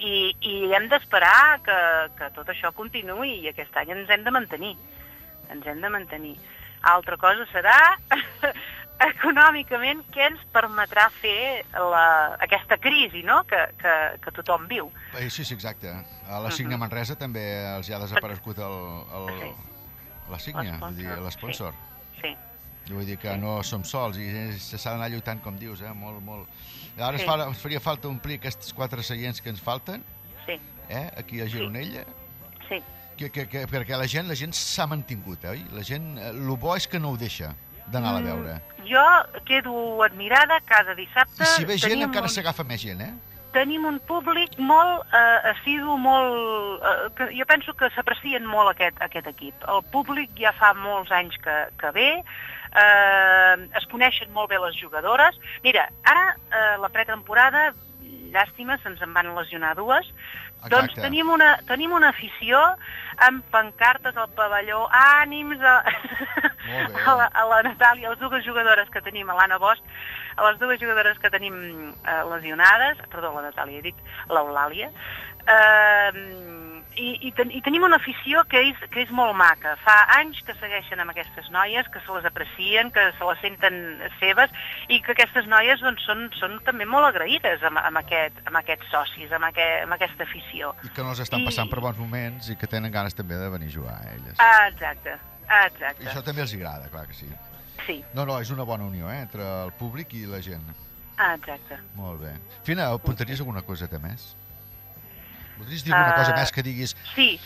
i, i hem d'esperar que, que tot això continuï i aquest any ens hem de mantenir, ens hem de mantenir. Altra cosa serà econòmicament què ens permetrà fer la, aquesta crisi no? que, que, que tothom viu. Eh, sí, sí, exacte. A la Mhm. Signa Manresa també els hi ha desaparegut el, el, la Signa, L'esponsor, l'esponsor. Sí. Vull dir que no som sols i s'ha d'anar lluitant, com dius, eh? molt, molt. Ara Sí. ens, fa, ens faria falta omplir aquests quatre seients que ens falten sí, eh? aquí a Gironella, sí. que, que, que, perquè la gent la gent s'ha mantingut, oi? La gent, eh, el bo és que no ho deixa d'anar a Mm. veure. Jo quedo admirada cada dissabte. I si ve gent encara un- s'agafa més gent, eh? tenim un públic molt eh, assidu, molt... Eh, que jo penso que s'aprecien molt aquest, aquest equip. El públic ja fa molts anys que, que ve, eh, es coneixen molt bé les jugadores. Mira, ara eh, la pretemporada, llàstima, se'ns en van lesionar dues, doncs Exacte. tenim una, tenim una afició amb pancartes al pavelló, ànims a, Molt bé. a, la, a la Natàlia, les dues jugadores que tenim, a l'Anna Bosch, a les dues jugadores que tenim eh, lesionades, perdó, la Natàlia, he dit l'Eulàlia, eh, i, i, ten, i tenim una afició que és, que és molt maca. Fa anys que segueixen amb aquestes noies, que se les aprecien, que se les senten seves i que aquestes noies doncs, són, són també molt agraïdes amb, amb, aquest, amb aquests socis, amb, aquest, amb aquesta afició. I que no els estan I- passant per bons moments i que tenen ganes també de venir a jugar, elles. Ah, exacte, ah, I exacte. això també els agrada, clar que sí. Sí, No, no, és una bona unió, eh, entre el públic i la gent. ah, exacte. Molt bé. Fina, apuntaries alguna coseta més? Voldries dir alguna Ah, cosa més que diguis Sí,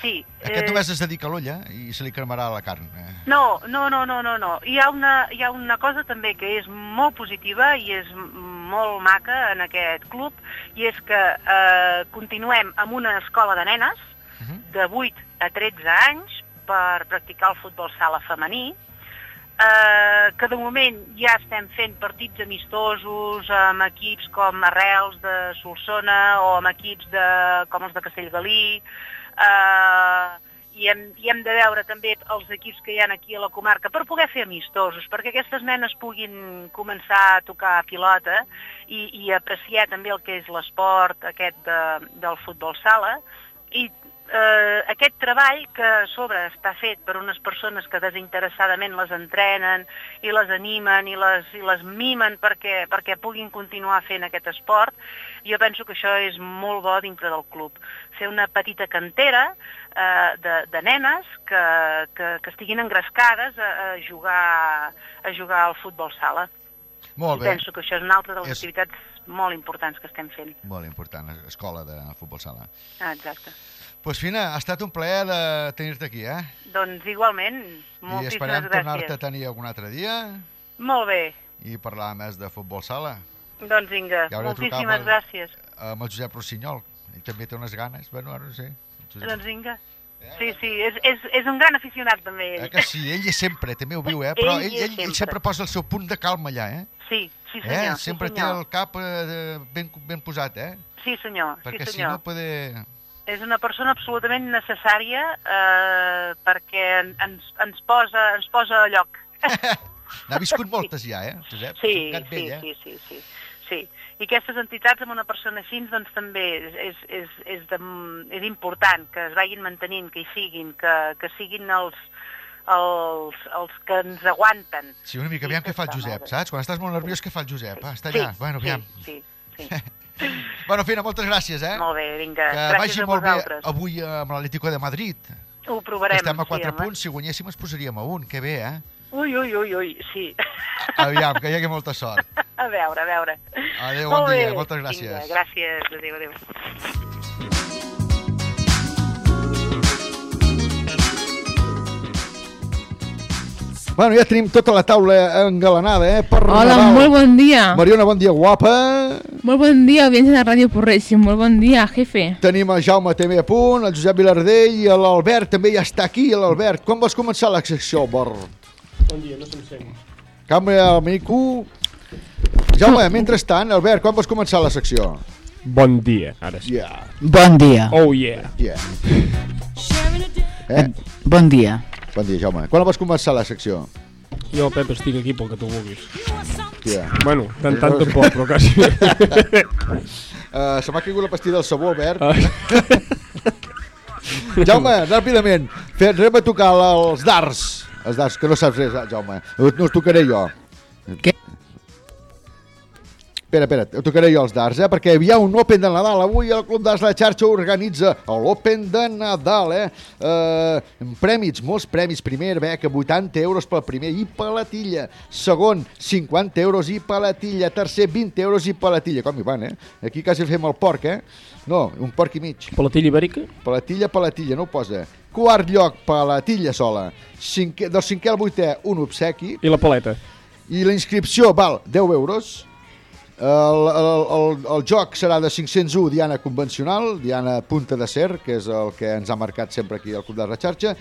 sí. aquest eh, només es dedica a l'olla i se li cremarà la carn. Eh? No, no, no, no, no, no. Hi ha, una, hi ha una cosa també que és molt positiva i és molt maca en aquest club i és que eh, continuem amb una escola de nenes de 8 a 13 anys per practicar el futbol sala femení eh, que de moment ja estem fent partits amistosos amb equips com Arrels de Solsona o amb equips de, com els de Castellgalí. Eh, i, hem, i hem de veure també els equips que hi ha aquí a la comarca per poder fer amistosos, perquè aquestes nenes puguin començar a tocar pilota i, i apreciar també el que és l'esport aquest de, del futbol sala. I eh, aquest treball que a sobre està fet per unes persones que desinteressadament les entrenen i les animen i les, i les mimen perquè, perquè puguin continuar fent aquest esport, jo penso que això és molt bo dintre del club. Fer una petita cantera eh, de, de nenes que, que, que estiguin engrescades a, a, jugar, a jugar al futbol sala. Molt I bé. penso que això és una altra de les És- activitats molt importants que estem fent. Molt important, escola de futbol sala. Ah, exacte. Pues, Fina, ha estat un plaer de tenir-te aquí, eh? Doncs igualment, I moltíssimes esperem tornar-te gràcies. a tenir algun altre dia Molt bé, i parlar més de futbol sala. doncs vinga, Ja moltíssimes amb el- gràcies. Amb el Josep Rossinyol. Ell també té unes ganes. Bueno, ara no sé. Josep. Doncs vinga. Sí, sí, és, és, és un gran aficionat també ell. Eh que sí, ell és sempre, també ho viu, eh? Però Ell ell, hi és ell, ell sempre. sempre posa el seu punt de calma allà, eh? Sí, sí eh? senyor, Sempre sí té senyor. el cap eh, ben, ben posat, eh? Sí senyor, Perquè sí si senyor. no puede... És una persona absolutament necessària eh, perquè en- ens, ens, posa, ens posa a lloc. N'ha viscut moltes ja, eh, Josep? Sí, gat sí, vell, eh? sí, sí, sí, sí. I aquestes entitats amb una persona així doncs també és, és, és, és, de, és important que es vagin mantenint, que hi siguin, que, que siguin els, els, els que ens aguanten. Sí, una mica, aviam què fa el Josep, saps? Quan estàs molt nerviós, què fa el Josep? Ah, està Sí, allà. bueno, aviam. Sí, sí. Bueno, Fina, moltes gràcies, eh? Molt bé, vinga. Que Gràcies vagi a molt bé vosaltres. avui amb l'Atlético de Madrid. Ho provarem. Estem a 4 sí, punts, si guanyéssim ens posaríem a un. Que bé, eh? Ui, ui, ui, ui, sí. Aviam, que hi hagi molta sort. A veure, a veure. Adéu, Molt bon dia, bé. moltes gràcies. Vinga, gràcies, adéu, adéu. Bueno, ja tenim tota la taula engalanada, eh? Per Hola, Nadal. molt bon dia. Mariona, bon dia, guapa. Molt bon dia, audiència de Ràdio Porreig. Molt bon dia, jefe. Tenim el Jaume també a punt, el Josep Vilardell i l'Albert també ja està aquí, l'Albert. Quan vols començar la secció, Albert? Bon dia, no se'm sent. Canvia el mico. Jaume, mentrestant, Albert, quan vols començar la secció? Bon dia, ara sí. Yeah. Bon dia. Oh yeah. Yeah. Eh? Bon dia. Bon dia, Jaume. Quan vols començar la secció? Jo, Pep, estic aquí pel que tu vulguis. Yeah. Bueno, tant tant tampoc, però quasi. uh, se m'ha caigut la pastilla del sabó, Albert. Jaume, ràpidament, anem a tocar els darts. Els darts, que no saps res, eh, Jaume. No els tocaré jo. Què? Espera, espera, tocaré jo els darts, eh? Perquè hi ha un Open de Nadal. Avui el Club d'Arts La Xarxa organitza l'Open de Nadal, eh? eh prèmits, molts premis. Primer, beca, 80 euros pel primer i palatilla. Segon, 50 euros i palatilla. Tercer, 20 euros i palatilla. Com hi van, eh? Aquí quasi fem el porc, eh? No, un porc i mig. Palatilla ibèrica? Palatilla, palatilla, no ho posa. Quart lloc, palatilla sola. Cinquè, del cinquè al vuitè, un obsequi. I la paleta? I la inscripció val 10 euros. El, el, el, el joc serà de 501 diana convencional, diana punta de ser, que és el que ens ha marcat sempre aquí al Club de la Xarxa.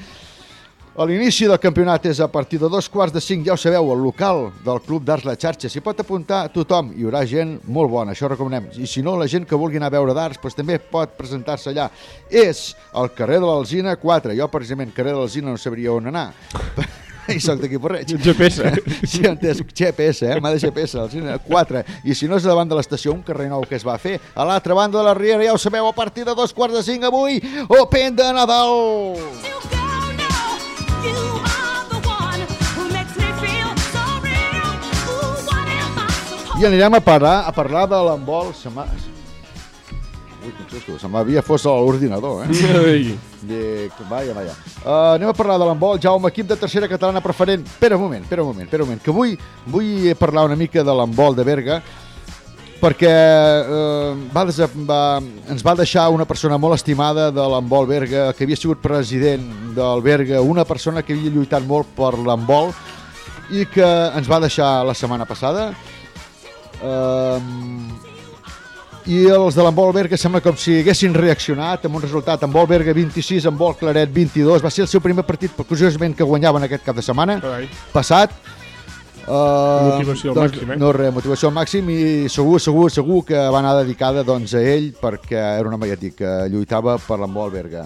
L'inici del campionat és a partir de dos quarts de cinc, ja ho sabeu, el local del Club d'Arts La Xarxa. S'hi pot apuntar tothom, hi haurà gent molt bona, això recomanem. I si no, la gent que vulgui anar a veure d'arts doncs també pot presentar-se allà. És al carrer de l'Alzina 4. Jo, precisament, carrer de l'Alzina no sabria on anar. i soc d'aquí per res. GPS. Sí, entès, GPS, eh? M'ha de GPS, al cine 4. I si no és davant de l'estació, un carrer nou que es va fer. A l'altra banda de la Riera, ja ho sabeu, a partir de dos quarts de cinc avui, Open de Nadal! I anirem a parar a parlar de l'embol. Se m'ha... Ui, quin susto, se m'havia fos a l'ordinador, eh? Dic, vaja, vaja. Uh, anem a parlar de l'embol, Jaume, equip de tercera catalana preferent. Espera un moment, espera un moment, espera un moment, que vull, vull parlar una mica de l'embol de Berga, perquè eh, va, va, ens va deixar una persona molt estimada de l'embol Berga, que havia sigut president del Berga, una persona que havia lluitat molt per l'embol i que ens va deixar la setmana passada. Eh, i els de l'embol Berga sembla com si haguessin reaccionat amb un resultat en vol Berga 26, en vol Claret 22. Va ser el seu primer partit, curiosament, que guanyaven aquest cap de setmana Carai. passat. Uh, Motivació al màxim, eh? No, res, motivació al màxim i segur, segur, segur que va anar dedicada doncs, a ell perquè era una ja et dic, que lluitava per l'embol Berga.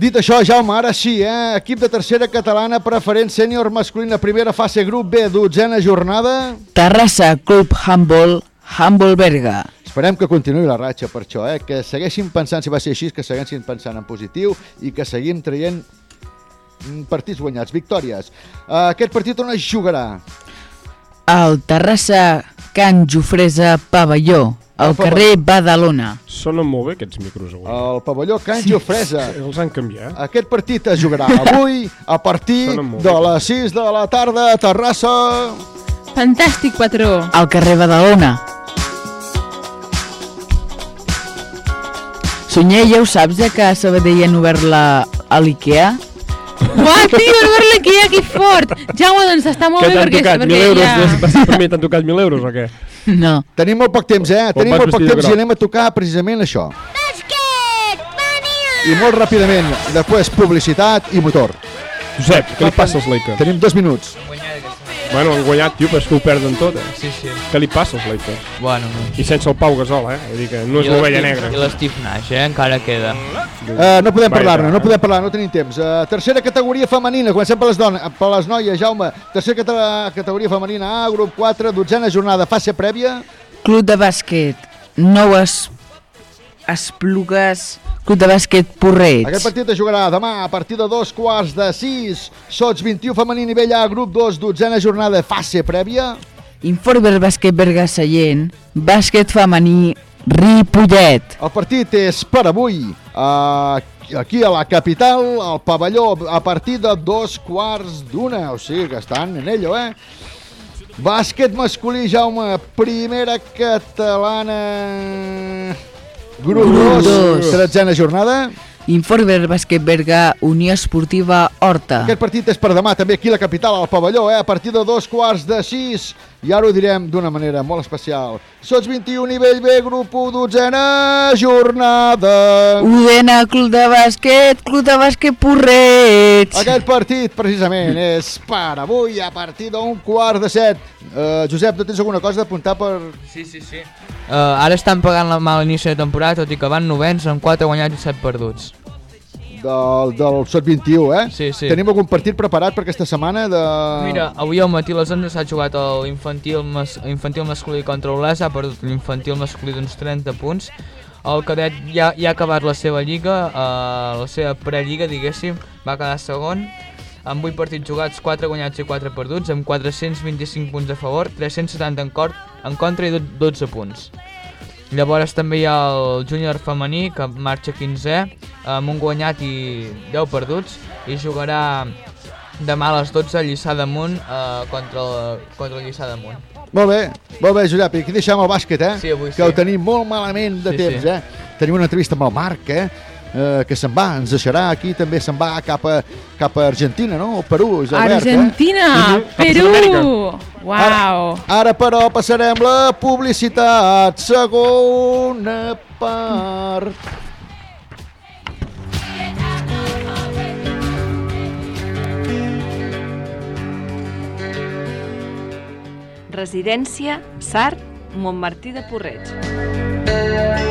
Dit això, Jaume, ara sí, eh? equip de tercera catalana preferent sènior masculina, primera fase grup B, dotzena jornada. Terrassa, Club Handball, Handball Berga. Esperem que continuï la ratxa per això, eh? que segueixin pensant, si va ser així, que segueixin pensant en positiu i que seguim traient mm, partits guanyats, victòries. Uh, aquest partit on es jugarà? El Terrassa, Can Jofresa, Pavelló, al carrer Badalona. Sonen molt bé aquests micros avui. El pavelló Can Jofresa. Els han canviat. Aquest partit es jugarà avui a partir de bé. les 6 de la tarda a Terrassa. Fantàstic, patró. Al carrer Badalona. Sunyer, ja ho saps, eh, que a Sabadell han obert la, a l'IKEA? Uah, tio, no veure aquí, aquí fort. Jaume, doncs està molt Què bé t'han perquè... tocat? 1.000 perquè euros? ja... Ja... Per mi t'han tocat 1.000 euros o què? No. Tenim molt poc temps, eh? Tenim molt poc temps i anem a tocar precisament això. I molt ràpidament, després publicitat i motor. Josep, què li passa als Lakers? Tenim dos minuts. Bueno, han guanyat, tio, però és que ho perden tot, eh? Sí, sí. Què li passa als Lakers? Bueno, no. I sense el Pau Gasol, eh? Vull dir que no és l'ovella negra. I l'Steve Nash, eh? Encara queda. Uh, no podem parlar-ne, no podem parlar, no tenim temps. Uh, tercera categoria femenina, comencem per les, dones, per les noies, Jaume. Tercera cata- categoria femenina A, grup 4, dotzena jornada, fase prèvia. Club de bàsquet, nou es... Esplugues, Club de bàsquet Porreig. Aquest partit es jugarà demà a partir de dos quarts de sis. Sots 21 femení nivell A, grup 2, dotzena jornada, fase prèvia. Informer Bàsquet Berga Sallent, bàsquet femení Ripollet. El partit és per avui. Uh, aquí a la capital, al pavelló, a partir de dos quarts d'una. O sigui que estan en ello, eh? Bàsquet masculí, Jaume, primera catalana... Grup Grup 2, dos. tretzena jornada. Informer Bàsquet Berga, Unió Esportiva Horta. Aquest partit és per demà, també aquí a la capital, al pavelló, eh? a partir de dos quarts de sis. I ara ho direm d'una manera molt especial. Sots 21, nivell B, grup 1, dotzena jornada. Udena, Club de bàsquet, Club de bàsquet Porreig. Aquest partit, precisament, és per avui a partir d'un quart de set. Uh, Josep, no tens alguna cosa d'apuntar per... Sí, sí, sí. Uh, ara estan pagant la mal inici de temporada, tot i que van novens amb 4 guanyats i 7 perduts. Del, del Sot 21, eh? Sí, sí. Tenim algun partit preparat per aquesta setmana de... Mira, avui al matí a les 11 s'ha jugat l'infantil mas infantil masculí contra l'Olesa, ha perdut l'infantil masculí d'uns 30 punts. El cadet ja, ja ha acabat la seva lliga, uh, la seva prelliga, diguéssim, va quedar segon, amb 8 partits jugats, 4 guanyats i 4 perduts, amb 425 punts a favor, 370 en, cor, en contra i do- 12 punts. Llavors també hi ha el júnior femení que marxa 15è amb un guanyat i 10 perduts i jugarà demà a les 12 a Lliçà d'Amunt eh, contra, el, contra el Lliçà d'Amunt. Molt bé, molt bé, Josep. I aquí deixem el bàsquet, eh? Sí, avui que sí. ho tenim molt malament de Sí, temps, sí. eh? Tenim una entrevista amb el Marc, eh? Eh que se'n va, ens deixarà aquí, també se'n va cap a, cap a Argentina, no? O Perú, és Albert, Argentina, eh? Mhm, cap a Perú. Uau. Ara, ara, però, passarem la publicitat. Segona part. Residència Sart, Montmartí de Porreig.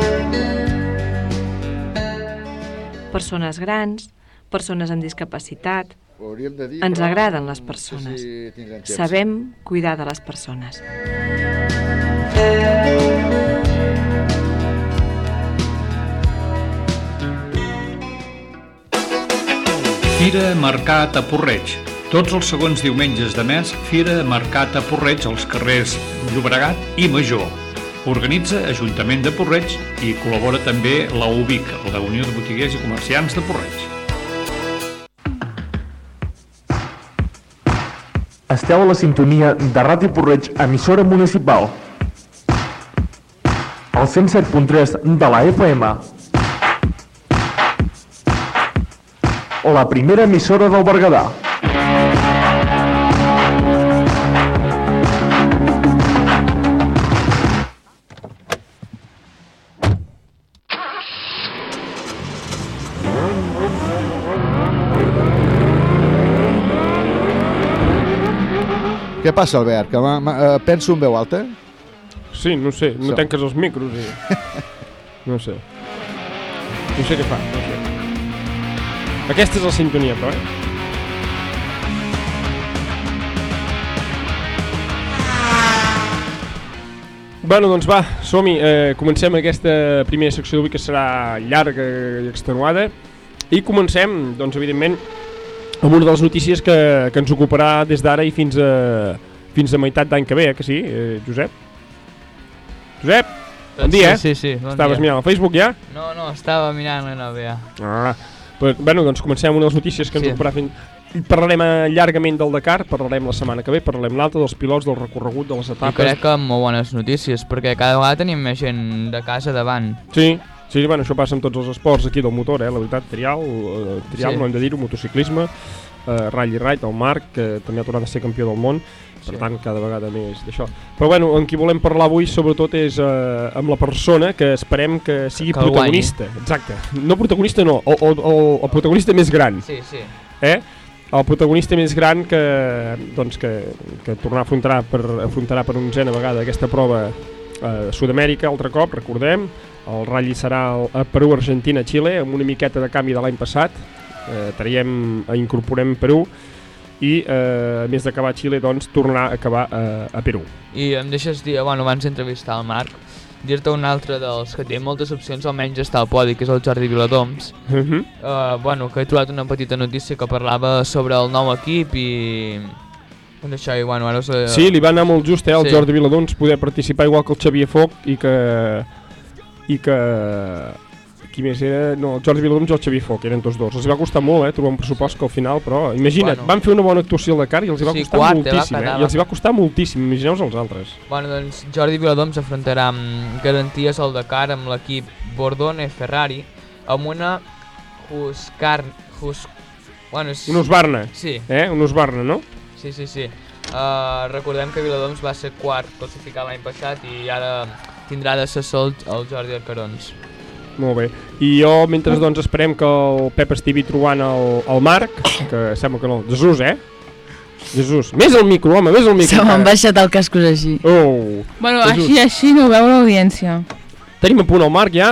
Persones grans, persones amb discapacitat. Ens agraden les no sé persones. Sabem cuidar de les persones. Fira Mercat a Porreig. Tots els segons diumenges de mes, Fira Mercat a Porreig als carrers Llobregat i Major. Organitza Ajuntament de Porreig i col·labora també la UBIC, la Unió de Botiguers i Comerciants de Porreig. Esteu a la sintonia de Ràdio Porreig, emissora municipal. El 107.3 de la FM. La primera emissora del Berguedà. Què passa, Albert? Que ma, ma, eh, penso en veu alta? Sí, no sé, no So. tanques els micros i... No sé. No sé què fa, no sé. Aquesta és la sintonia, però, eh? Bueno, doncs va, som-hi. Eh, comencem aquesta primera secció d'avui que serà llarga i extenuada. I comencem, doncs, evidentment, amb una de les notícies que, que ens ocuparà des d'ara i fins a, fins a meitat d'any que ve, eh, que sí, eh, Josep? Josep? Bon dia, Sí, eh? sí, sí, bon Estaves dia. mirant el Facebook ja? No, no, estava mirant la NBA. Ah, però, bueno, doncs comencem una de les notícies que ens Sí. ocuparà fins... Parlarem eh, llargament del Dakar, parlarem la setmana que ve, parlarem l'altre, dels pilots, del recorregut, de les I etapes... crec que amb molt bones notícies, perquè cada vegada tenim més gent de casa davant. Sí, sí, bueno, això passa amb tots els esports aquí del motor, eh, la veritat, trial, eh, trial, Sí. no hem de dir-ho, motociclisme, eh, Rally Ride, el Marc, que també ha tornat a ser campió del món, per Sí. tant, cada vegada més d'això. Però bueno, amb qui volem parlar avui, sobretot, és eh, amb la persona que esperem que sigui Que el guanyi. protagonista. Exacte. No protagonista, no, el, el, el, el protagonista més gran. Sí, sí. Eh? El protagonista més gran que, doncs, que, que tornar a afrontar per, afrontarà per onzena vegada aquesta prova a Sud-amèrica, altre cop, recordem. El ratll serà a Perú, Argentina, Xile, amb una miqueta de canvi de l'any passat. Eh, traiem, eh, incorporem Perú i, eh, a més d'acabar a Xile, doncs, tornarà a acabar eh, a Perú. I em deixes dir, bueno, abans d'entrevistar el Marc, dir-te un altre dels que té moltes opcions, almenys està al podi, que és el Jordi Viladoms. Mhm. uh, bueno, que he trobat una petita notícia que parlava sobre el nou equip i... Doncs això, i bueno, ara us... eh, Sí, li va anar molt just eh, al Sí. Jordi Viladons poder participar igual que el Xavier Foc i que... i que... qui més era? No, el Jordi Viladons i el Xavier Foc, eren tots dos. Els va costar molt, eh, trobar un pressupost que al final, però imagina't, Bueno. van fer una bona actuació al Dakar i els hi va Sí, costar quart, eh, va moltíssim, eh, i els hi va costar moltíssim, imagineu-vos els altres. Bueno, doncs Jordi Viladoms afrontarà amb garanties al Dakar amb l'equip Bordone Ferrari amb una Husqvarna... Hus... Bueno, és... Un Husqvarna, Sí. eh, un Husqvarna, no? Sí, sí, sí. Uh, recordem que Viladoms va ser quart classificat l'any passat i ara tindrà de ser sol el Jordi Arcarons. Molt bé. I jo, mentre doncs esperem que el Pep estigui trobant el, el Marc, que sembla que no, Jesús, eh? Jesús, més el micro, home, més el micro. Se m'han baixat el cascos així. Oh. Bueno, Jesús. així, així no ho veu l'audiència. Tenim a punt el Marc ja?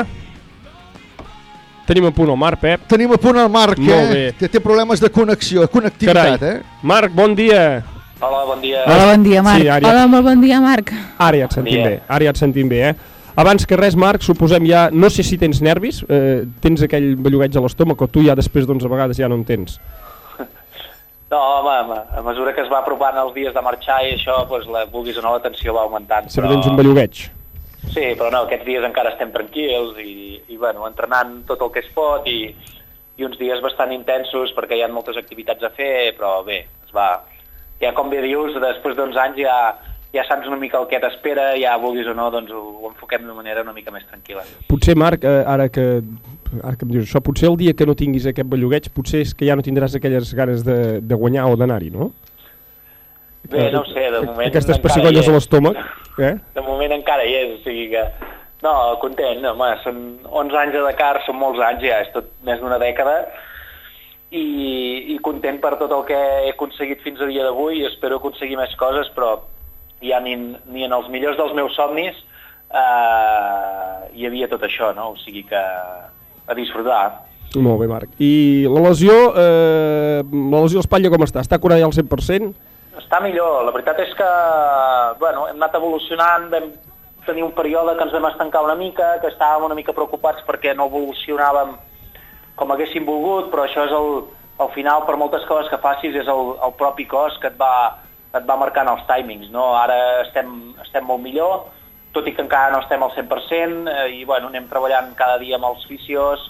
Tenim a punt el Marc, Pep. Tenim a punt el Marc, Molt eh? bé. Que té problemes de connexió, de connectivitat, Carai. eh? Marc, bon dia. Hola, bon dia. Hola, bon dia, Marc. Sí, Hola, molt bon dia, Marc. ara ja et sentim dia. bé, ara ja et sentim bé, eh? Abans que res, Marc, suposem ja, no sé si tens nervis, eh, tens aquell bellugueig a l'estómac o tu ja després d'11 vegades ja no en tens. No, home, a mesura que es va apropant els dies de marxar i això, doncs, la, vulguis o no, la tensió va augmentant. Si no tens un bellugueig. Sí, però no, aquests dies encara estem tranquils i, i bueno, entrenant tot el que es pot i, i uns dies bastant intensos perquè hi ha moltes activitats a fer, però bé, es va... Ja com bé dius, després d'uns anys ja, ja saps una mica el que t'espera, ja vulguis o no, doncs ho, ho enfoquem de manera una mica més tranquil·la. Potser, Marc, eh, ara que, ara que em dius això, potser el dia que no tinguis aquest bellugueig, potser és que ja no tindràs aquelles ganes de, de guanyar o d'anar-hi, no? Bé, no sé, de moment... Aquestes pessigolles a l'estómac, eh? De moment encara hi és, o sigui que... No, content, home, són 11 anys a Dakar, són molts anys ja, és tot més d'una dècada, i, i content per tot el que he aconseguit fins a dia d'avui, i espero aconseguir més coses, però ja ni, ni en els millors dels meus somnis eh, hi havia tot això, no? O sigui que a disfrutar. Molt bé, Marc. I la lesió, eh, la lesió a l'espatlla com està? Està curada ja al 100%? Està millor, la veritat és que bueno, hem anat evolucionant, vam tenir un període que ens vam estancar una mica, que estàvem una mica preocupats perquè no evolucionàvem com haguéssim volgut, però això és el, al final, per moltes coses que facis, és el, el propi cos que et va, et va marcant els timings. No? Ara estem, estem molt millor, tot i que encara no estem al 100%, eh, i bueno, anem treballant cada dia amb els fisios,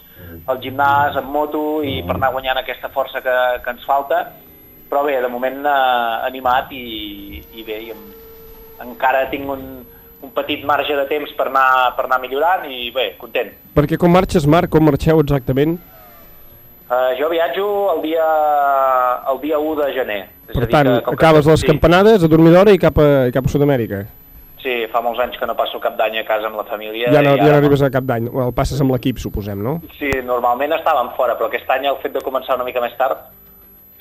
al gimnàs, amb moto, i per anar guanyant aquesta força que, que ens falta. Però bé, de moment eh, animat i, i bé, i em, encara tinc un, un petit marge de temps per anar, per anar millorant i bé, content. Perquè com marxes, Marc, com marxeu exactament? Uh, jo viatjo el dia, el dia 1 de gener. És Per a dir tant, que, com que- acabes les sí, campanades a dormir d'hora i cap a, i cap a Sud-amèrica. Sí, fa molts anys que no passo cap d'any a casa amb la família. Ja no, i ja no arribes a cap d'any. El passes amb l'equip, suposem, no? Sí, normalment estàvem fora, però aquest any el fet de començar una mica més tard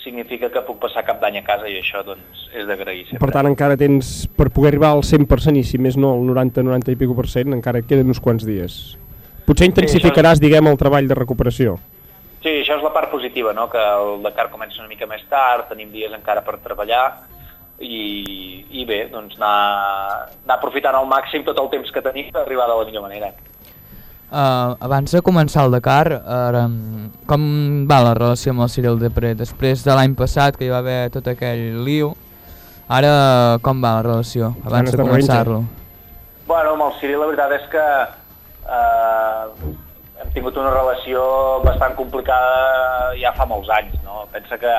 significa que puc passar cap d'any a casa i això doncs, és d'agrair sempre. Per tant, encara tens, per poder arribar al 100% i si més no, al 90, 90 i pico per cent, encara queden uns quants dies. Potser intensificaràs, diguem, el treball de recuperació. Sí, això és la part positiva, no? que el Dakar comença una mica més tard, tenim dies encara per treballar i, i bé, doncs anar, anar aprofitant al màxim tot el temps que tenim per arribar de la millor manera. Uh, abans de començar el Dakar, ara, com va la relació amb el Cyril Depré? Després de l'any passat, que hi va haver tot aquell liu, ara com va la relació, abans de començar-lo? Bueno, amb el Cyril la veritat és que eh, hem tingut una relació bastant complicada ja fa molts anys, no? Pensa que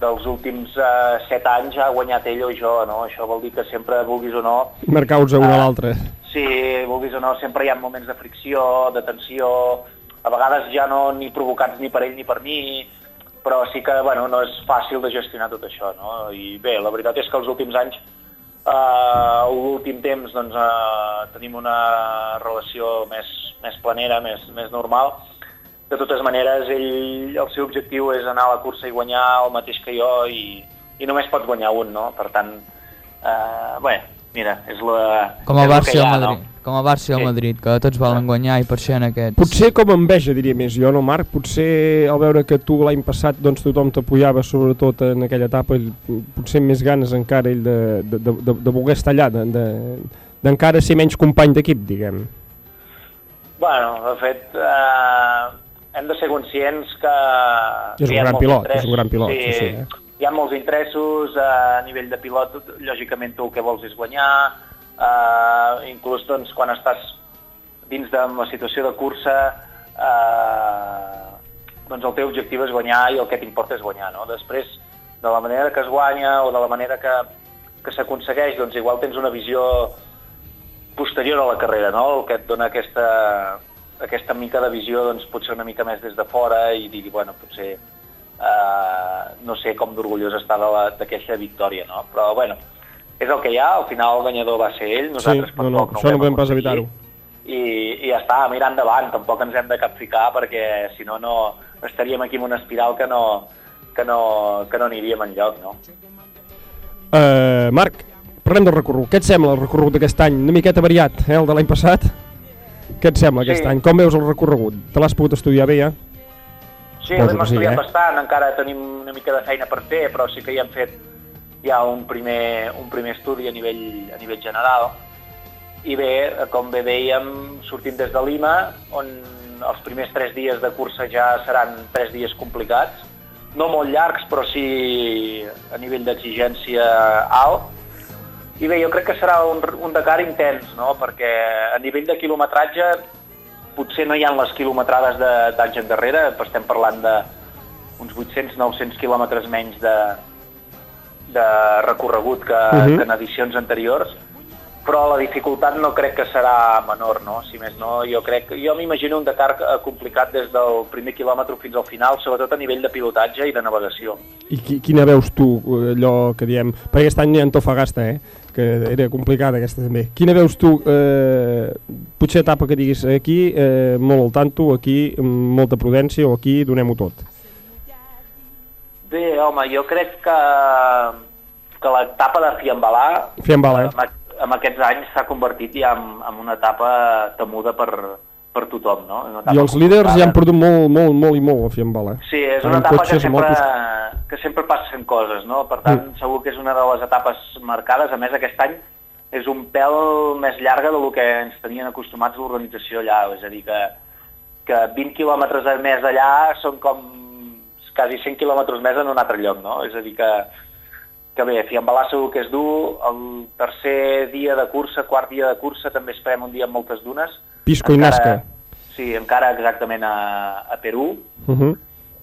dels últims eh, set anys ha guanyat ell o jo, no? Això vol dir que sempre, vulguis o no, Marcar-vos a una a l'altra. Sí, vulguis o no, sempre hi ha moments de fricció, de tensió, a vegades ja no ni provocats ni per ell ni per mi, però sí que bueno, no és fàcil de gestionar tot això. No? I bé, la veritat és que els últims anys, eh, l'últim temps, doncs, eh, tenim una relació més, més planera, més, més normal. De totes maneres, ell, el seu objectiu és anar a la cursa i guanyar el mateix que jo i, i només pots guanyar un, no? Per tant, eh, bé, mira, és la... Com el Barça i el ha, Madrid, No? com el Barça i el Madrid, que tots volen guanyar i per això en aquests... Potser com enveja, diria més jo, no, Marc? Potser al veure que tu l'any passat doncs, tothom t'apoyava, sobretot en aquella etapa, ell, potser més ganes encara ell de, de, de, de, de voler estar allà, de- de- d'encara ser menys company d'equip, diguem. Bueno, de fet, eh, hem de ser conscients que... És un gran pilot, és un gran pilot, sí, sí, eh? Hi ha molts interessos, eh, a nivell de pilot, lògicament tu el que vols és guanyar, eh, inclús doncs, quan estàs dins de la situació de cursa, eh, doncs el teu objectiu és guanyar i el que t'importa és guanyar, no? Després, de la manera que es guanya o de la manera que, que s'aconsegueix, doncs igual tens una visió posterior a la carrera, no? El que et dona aquesta, aquesta mica de visió, doncs potser una mica més des de fora i dir, bueno, potser eh, no sé com d'orgullós la- d'aquesta victòria, no? Però, bueno, és el que hi ha, al final el guanyador va ser ell, Sí, nosaltres no, no, tampoc això no podem pas evitar-ho. I, I ja està, mirar endavant, tampoc ens hem de capficar perquè si no, no estaríem aquí en una espiral que no, que no, que no aniríem enlloc, no? Uh, Marc, parlem del recorregut. Què et sembla el recorregut d'aquest any? Una miqueta variat, eh, el de l'any passat? Què et sembla aquest Sí. any? Com veus el recorregut? Te l'has pogut estudiar bé, ja? Sí, l'hem que sí, estudiat eh? bastant, encara tenim una mica de feina per fer, però sí que hi hem fet ja un primer, un primer estudi a nivell, a nivell general. I bé, com bé dèiem, sortim des de Lima, on els primers tres dies de cursa ja seran tres dies complicats, no molt llargs, però sí a nivell d'exigència alt. I bé, jo crec que serà un, un Dakar intens, no? perquè a nivell de quilometratge potser no hi ha les quilometrades de- d'anys endarrere, estem parlant de uns 800-900 quilòmetres menys de, de recorregut que, uh Mhm. -huh. que en edicions anteriors, però la dificultat no crec que serà menor, no? Si més no, jo crec... Jo m'imagino un Dakar eh, complicat des del primer quilòmetre fins al final, sobretot a nivell de pilotatge i de navegació. I qui, quina veus tu, eh, allò que diem... Per aquest any Antofagasta, eh? Que era complicada aquesta també. Quina veus tu, eh, potser etapa que diguis aquí, eh, molt al tanto, aquí molta prudència o aquí donem-ho tot? Bé, home, jo crec que, que l'etapa de Fiambalà Fiambalà, eh? amb, amb aquests anys s'ha convertit ja en, en una etapa temuda per, per tothom, no? Etapa I els líders ja han perdut molt, molt, molt i molt a Fiambala. Sí, és una etapa que cotxes, sempre, motos. que sempre passen coses, no? Per tant, Mm. segur que és una de les etapes marcades. A més, aquest any és un pèl més llarga del que ens tenien acostumats l'organització allà. És a dir, que, que 20 quilòmetres més allà són com quasi 100 quilòmetres més en un altre lloc, no? És a dir, que, que bé, Fiambalà segur que és dur, el tercer dia de cursa, quart dia de cursa, també esperem un dia amb moltes dunes. Pisco i Nazca. Sí, encara exactament a, a Perú. Uh -huh.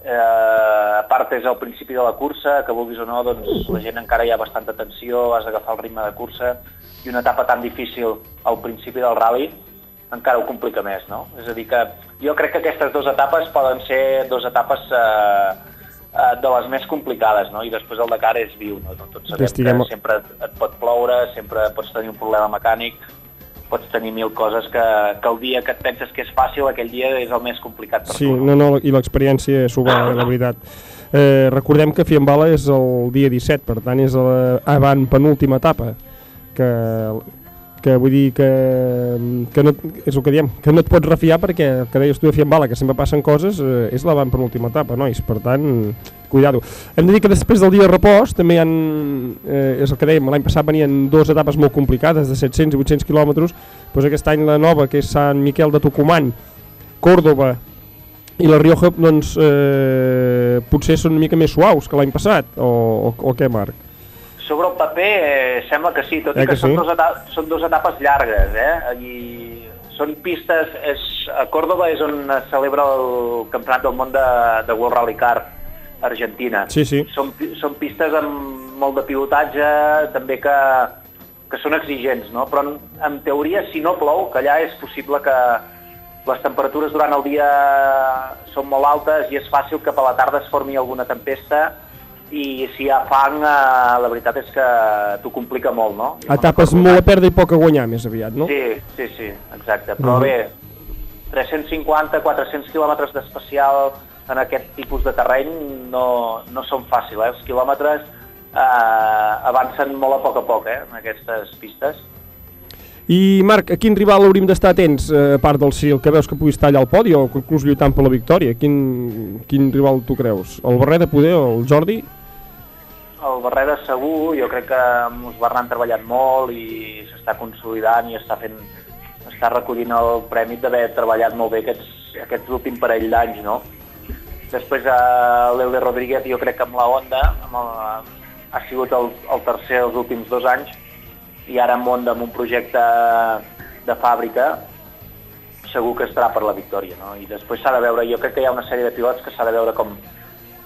Eh, a part és al principi de la cursa, que vulguis o no, doncs la gent encara hi ha bastanta tensió, has d'agafar el ritme de cursa, i una etapa tan difícil al principi del rally encara ho complica més, no? És a dir que jo crec que aquestes dues etapes poden ser dues etapes eh, de les més complicades, no? I després el Dakar és viu, no? Tots sabem Estiguem- que sempre et, pot ploure, sempre pots tenir un problema mecànic, pots tenir mil coses que, que el dia que et penses que és fàcil, aquell dia és el més complicat per Sí, no, no, i l'experiència s'ho va, la veritat. Eh, recordem que Fiambala és el dia 17, per tant és la avant penúltima etapa, que, que vull dir que, que no, és el que diem, que no et pots refiar perquè el que deies tu de Fiambala, que sempre passen coses, eh, és l'avant penúltima etapa, nois, per tant, cuidado. Hem de dir que després del dia de repòs també hi ha, eh, és el que dèiem, l'any passat venien dues etapes molt complicades, de 700 i 800 quilòmetres, doncs aquest any la nova, que és Sant Miquel de Tucumán, Córdoba i la Rioja doncs, eh, potser són una mica més suaus que l'any passat, o, o, o què, Marc? Sobre el paper eh, sembla que sí, tot Eh i que, que són, sí? dos etapes, són dues etapes llargues, eh? I són pistes, és, a Córdoba és on es celebra el Campionat del Món de, de World Rally Car Argentina. Sí, sí. Són, són pistes amb molt de pilotatge, també que, que són exigents, no? Però en, en teoria, si no plou, que allà és possible que les temperatures durant el dia són molt altes i és fàcil que per la tarda es formi alguna tempesta i si hi ha fang, eh, la veritat és que t'ho complica molt, no? Etapes molt a perdre i poc a guanyar més aviat, no? Sí, sí, sí, exacte. Però Mhm. bé, 350-400 quilòmetres d'especial en aquest tipus de terreny no, no són fàcils, eh? Els quilòmetres eh, avancen molt a poc a poc, eh, en aquestes pistes. I Marc, a quin rival hauríem d'estar atents, eh, a part del Sil, que veus que pugui estar allà al podi o inclús lluitant per la victòria? Quin, quin rival tu creus? El Barret de Poder o el Jordi? El Barreda segur, jo crec que amb Osbarna han treballat molt i s'està consolidant i està fent està recollint el premi d'haver treballat molt bé aquests, aquests últims parell d'anys, no? Després a l'Euler Rodríguez jo crec que amb la Honda amb el, ha sigut el, el tercer els últims dos anys i ara amb Honda amb un projecte de fàbrica segur que estarà per la victòria, no? I després s'ha de veure, jo crec que hi ha una sèrie de pilots que s'ha de veure com,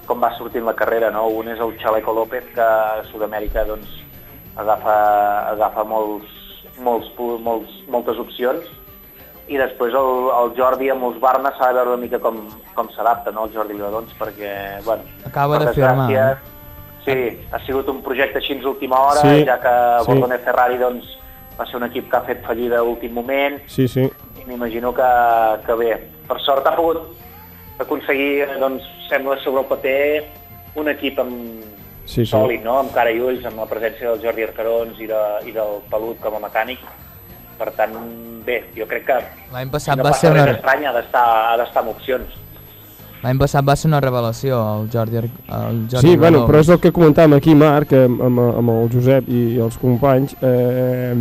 com va sortint la carrera, no? Un és el Chaleco López, que a Sud-amèrica doncs, agafa, agafa molts, molts, molts, moltes opcions, i després el, el Jordi amb els Barna s'ha de veure una mica com, com s'adapta, no? El Jordi Viladons, perquè, bueno, Acaba per de firmar, desgràcia, Sí, ha sigut un projecte així d'última hora, Sí, ja que sí. Bordone Ferrari doncs, va ser un equip que ha fet fallida a últim moment, Sí, sí. i m'imagino que, que bé. Per sort ha pogut aconseguir, doncs, sembla sobre el paper, un equip amb Sí, sí. sòlid, no? amb cara i ulls, amb la presència del Jordi Arcarons i, de, i del Pelut com a mecànic. Per tant, bé, jo crec que L'any si passat no va ser una... estrany ha d'estar amb opcions. L'any passat va ser una revelació el Jordi, Ar- el Jordi Sí, bueno, però és el que comentàvem aquí, Marc, amb, amb, amb el Josep i els companys. Eh,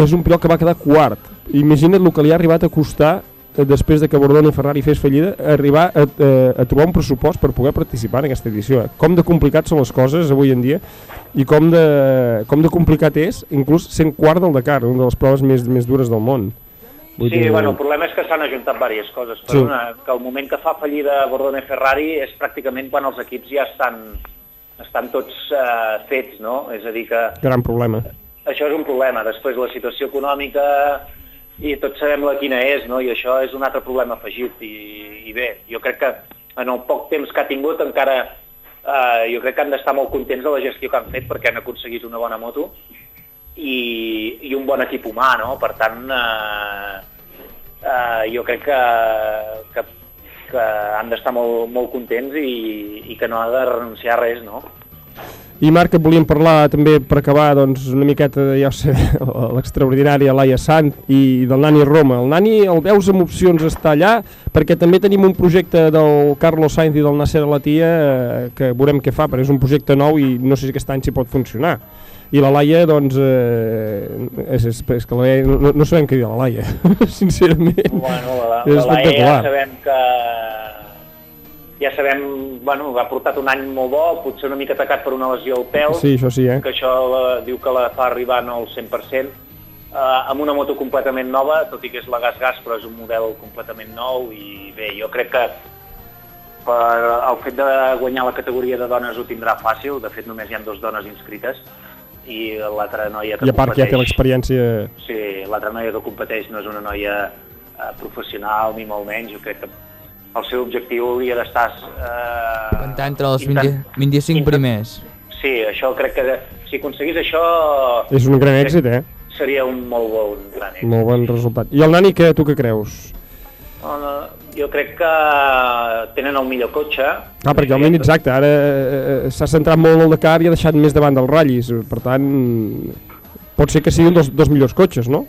és un pilot que va quedar quart. Imagina't el que li ha arribat a costar eh, després de que Bordona i Ferrari fes fallida, arribar a, a, a trobar un pressupost per poder participar en aquesta edició. Eh? Com de complicats són les coses avui en dia i com de, com de complicat és, inclús sent quart del Dakar, una de les proves més, més dures del món. Vull Sí, dir- bueno, el problema és que s'han ajuntat diverses coses. Per Sí. una, que el moment que fa fallida Bordone Ferrari és pràcticament quan els equips ja estan, estan tots eh, fets, no? És a dir, que Gran problema. això és un problema. Després la situació econòmica i tots sabem la quina és, no? I això és un altre problema afegit. I, i bé, jo crec que en el poc temps que ha tingut encara eh, jo crec que han d'estar molt contents de la gestió que han fet perquè han aconseguit una bona moto i, i un bon equip humà, no? Per tant, eh, eh, jo crec que, que, que han d'estar molt, molt contents i, i que no ha de renunciar a res, no? I Marc, et volíem parlar també per acabar doncs, una miqueta de ja sé, l'extraordinària Laia Sant i del Nani Roma. El Nani el veus amb opcions estar allà perquè també tenim un projecte del Carlos Sainz i del Nasser Latia eh, que veurem què fa, perquè és un projecte nou i no sé si aquest any si pot funcionar. I la Laia, doncs, eh, és, és, és que la Laia, no, no sabem què dir de la Laia, sincerament. Bueno, la, és la Laia ja sabem que ja sabem, bueno, ha portat un any molt bo, potser una mica atacat per una lesió al peu, Sí, això sí, eh? que això la, diu que la fa arribar no al 100%, eh, amb una moto completament nova, tot i que és la gas-gas, però és un model completament nou, i bé, jo crec que per el fet de guanyar la categoria de dones ho tindrà fàcil, de fet només hi ha dues dones inscrites, i l'altra noia que I a part que ja té competeix- l'experiència... Sí, l'altra noia que competeix no és una noia eh, professional ni molt menys, jo crec que el seu objectiu hauria d'estar... Eh, Està entre els intent- 20, 25 primers. Sí, això crec que si aconseguís això És un gran èxit, eh? seria un molt bon gran èxit. Molt bon resultat. I el Nani, què, tu què creus? No, no, jo crec que tenen el millor cotxe. Ah, perquè el Nani, exacte, ara eh, s'ha centrat molt en el Dakar i ha deixat més davant dels ratllis, per tant, pot ser que sigui un dels, dels millors cotxes, no?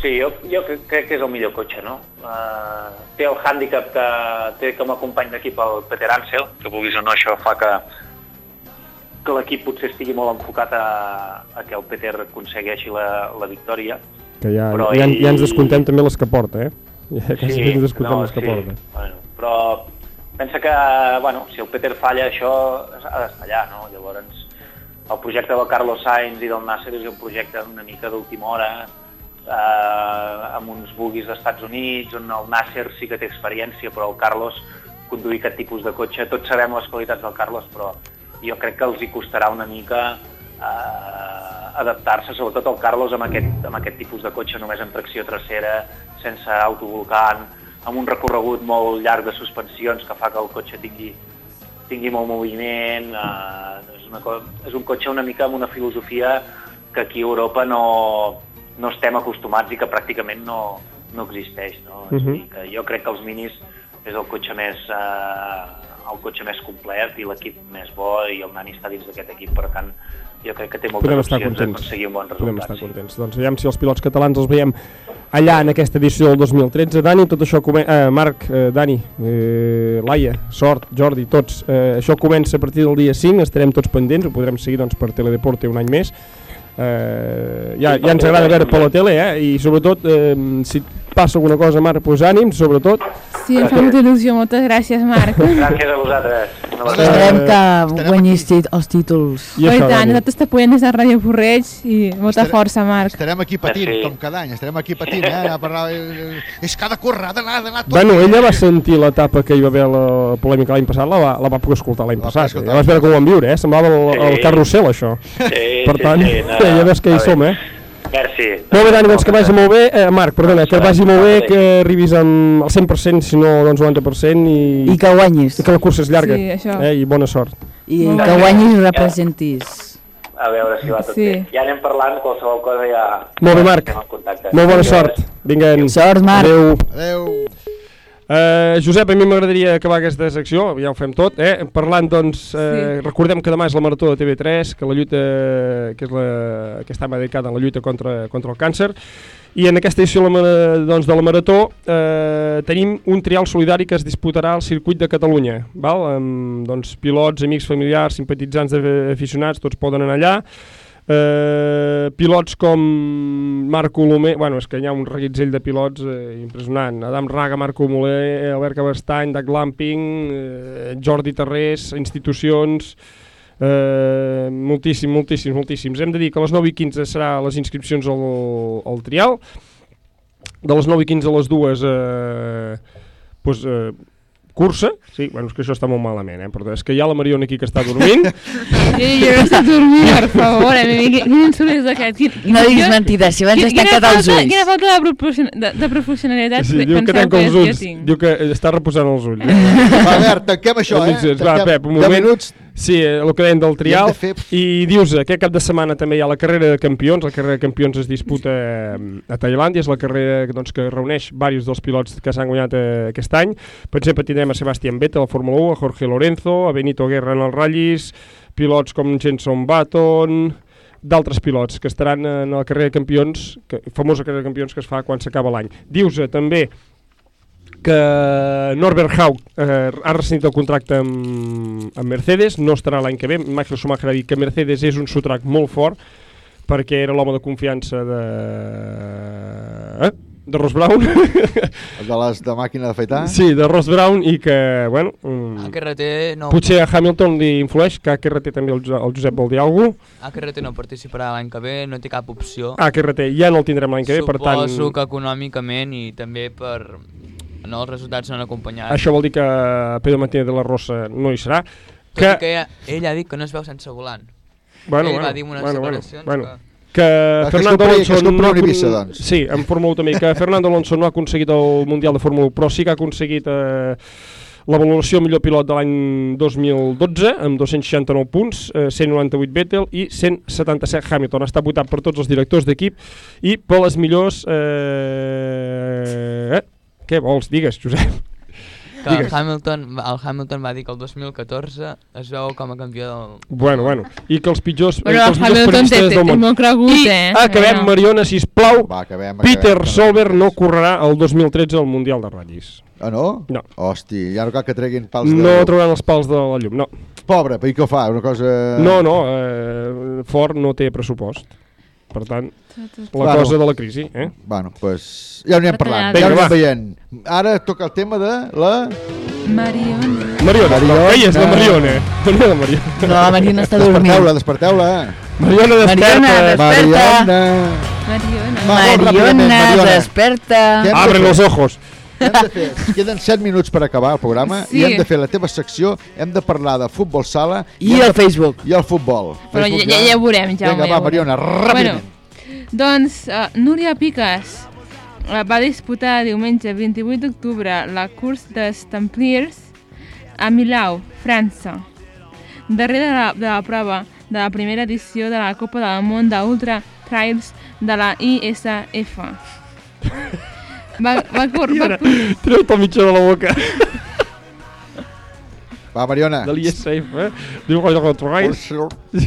Sí, jo, jo crec, crec que és el millor cotxe, no? Uh, té el hàndicap que té com a company d'equip el Peter Ansel, que vulguis o no, això fa que, que l'equip potser estigui molt enfocat a, a que el Peter aconsegueixi la, la victòria. Que ja, Però ja, ell- ja ens descontem també les que porta, eh? Ja quasi ens descontem les que sí, porta. Bueno, però pensa que, bueno, si el Peter falla, això ha d'estar allà, no? Llavors, el projecte del Carlos Sainz i del Nasser és un projecte una mica d'última hora, eh, amb uns buguis dels Estats Units, on el Nasser sí que té experiència, però el Carlos conduir aquest tipus de cotxe, tots sabem les qualitats del Carlos, però jo crec que els hi costarà una mica eh, adaptar-se, sobretot el Carlos amb aquest, amb aquest tipus de cotxe només amb tracció trasera, sense autovolcant, amb un recorregut molt llarg de suspensions que fa que el cotxe tingui, tingui molt moviment, eh, és, una, és un cotxe una mica amb una filosofia que aquí a Europa no, no estem acostumats i que pràcticament no, no existeix. No? És a dir, que jo crec que els minis és el cotxe més, eh, el cotxe més complet i l'equip més bo i el Nani està dins d'aquest equip, per tant jo crec que té moltes Podem estar opcions contents. d'aconseguir un bon Podem resultat. estar contents. Doncs veiem si els pilots catalans els veiem allà en aquesta edició del 2013. Dani, tot això comença... Eh, Marc, eh, Dani, eh, Laia, Sort, Jordi, tots. Eh, això comença a partir del dia 5, estarem tots pendents, ho podrem seguir doncs, per Teledeporte un any més. Eh, ja, ja ens agrada veure per la tele, eh? I sobretot, eh, si passa alguna cosa, Marc, pues ànim, sobretot. Sí, em fa molta il·lusió, moltes gràcies, Marc. Gràcies a vosaltres. Esperem que guanyis els títols. I tant, nosaltres t'apoyem des de Ràdio Porreig i molta força, Marc. Estarem aquí patint, com cada any, estarem aquí patint, eh? A parlar, eh, és de córrer, ha d'anar, ha d'anar tot. Bueno, ella va sentir l'etapa que hi va haver la polèmica l'any passat, la va, la va poder escoltar l'any passat. escoltar. Ja vas veure com ho vam viure, eh? Semblava el, el Sí. carrusel, això. Sí, per sí, tant, sí, no, ja veus que hi som, eh? Merci. Molt bé, Dani, doncs que vagi molt bé. Eh, Marc, perdona, que vagi molt bé, que arribis amb el 100%, si no, doncs 90%. I, I que guanyis. I que la cursa és llarga. Sí, això. Eh, I bona sort. I Molt que bé. guanyis i representis. A veure si va tot Sí. bé. Ja anem parlant, qualsevol cosa ja... Molt bé, Marc. Molt bona sort. Vinga. Sort, Marc. Adéu. Adéu. Uh, Josep, a mi m'agradaria acabar aquesta secció, ja ho fem tot, eh? parlant, doncs, eh, Sí. recordem que demà és la Marató de TV3, que la lluita, que és la, que està dedicada a la lluita contra, contra el càncer, i en aquesta edició doncs, de la Marató eh, tenim un trial solidari que es disputarà al circuit de Catalunya, val? amb doncs, pilots, amics, familiars, simpatitzants, aficionats, tots poden anar allà, Eh, pilots com Marc Colomer, bueno, és que hi ha un reguitzell de pilots eh, impressionant. Adam Raga, Marc Colomer, Albert Cabestany, Doug Lamping, eh, Jordi Terrés, institucions, eh, moltíssim, moltíssims, moltíssims. Hem de dir que a les 9 i 15 serà les inscripcions al, al trial, de les 9 i 15 a les 2 eh, pues, eh, cursa, sí, bueno, és que això està molt malament, eh? però és que hi ha la Mariona aquí que està dormint. Jo, jo no estic dormint, per favor, eh? Quin, quin insult és aquest? Quin, No diguis mentides, si abans tancat quina els falta- ulls. Quina falta de, proporcion de, de professionalitat Sí, diu que penseu tanca els jo ulls, tinc. diu que està reposant els ulls. Va, Albert, tanquem això, eh? Va, Pep, un 10 moment. minuts. Sí, eh, el que dèiem del trial. de fer- I dius, aquest cap de setmana també hi ha la carrera de campions. La carrera de campions es disputa eh, a Tailàndia, és la carrera doncs, que reuneix diversos dels pilots que s'han guanyat eh, aquest any. Per exemple, tindrem a Sebastián Vettel a Fórmula 1, a Jorge Lorenzo, a Benito Guerra en els ratllis, pilots com Jenson Button, d'altres pilots que estaran en la carrera de campions, que, famosa carrera de campions que es fa quan s'acaba l'any. Dius eh, també que Norbert Haug eh, ha rescindit el contracte amb, amb Mercedes, no estarà l'any que ve. Michael Schumacher ha dit que Mercedes és un sotrac molt fort perquè era l'home de confiança de... Eh? de Ross Brown. De les de màquina d'afaitar? sí, de Ross Brown i que, bueno... mm, HRT no... Potser a Hamilton li influeix, que a HRT també el, el Josep vol dir alguna cosa. HRT no participarà l'any que ve, no té cap opció. HRT ja no el tindrem l'any que ve, per tant... Suposo que econòmicament i també per... No, els resultats no han acompanyat. Això vol dir que Pedro Martínez de la Rosa no hi serà. Tot que... que ella, ell ha dit que no es veu sense volant. Bueno, ell bueno, va dir unes bueno, bueno, declaracions bueno. que... que que Fernando que Alonso no Ibiza, doncs. Sí, en Fórmula 1 també, que Fernando Alonso no ha aconseguit el Mundial de Fórmula 1, però sí que ha aconseguit eh, la valoració millor pilot de l'any 2012 amb 269 punts, eh, 198 Vettel i 177 Hamilton. Ha estat votat per tots els directors d'equip i per les millors... Eh, eh, què vols? Digues, Josep. Que el Digues. Hamilton, el Hamilton va dir que el 2014 es veu com a campió del... Bueno, bueno. I que els pitjors, Bueno, eh, que els el millors Hamilton té- periodistes té- del món. molt cregut, I eh? acabem, Bueno. Mariona, sisplau. Va, acabem, Peter acabem. Solberg no correrà el 2013 al Mundial de Ratllis. Ah, no? No. Hosti, ja no cal que treguin pals de... No trauran els pals de la llum, no. Pobre, però i què fa? Una cosa... No, no, eh, Ford no té pressupost. Per tant, la Bueno. cosa de la crisi, eh? Bueno, pues ja ho anirem parlant, Vinga, ja anirem veient. Ara toca el tema de la... Mariona. Mariona, Mariona. ella és la Mariona. No, la Mariona. No, la Mariona està dormint. Desperteu-la, desperteu-la. Mariona, desperta. Mariona, desperta. Mariona. Mariona. Mariona, Mariona. desperta. Hem Abre los ojos. Hem de fer, queden 7 minuts per acabar el programa Sí. i hem de fer la teva secció, hem de parlar de futbol sala I hem el de- Facebook. i el futbol. Però Facebook ja, ja, ja ho veurem, Jaume. Vinga, ja va, ho Mariona, ràpidament. Bueno, doncs uh, Núria Piques uh, va disputar diumenge 28 d'octubre la curs dels Templiers a Milau, França. Darrere de la, de la prova de la primera edició de la Copa del Món d'Ultra Trails de la ISF. Va, va, cor, va, Mariona, treu-te el mitjà de la boca. Va, Mariona. De l'ISF, eh? Diu que allò que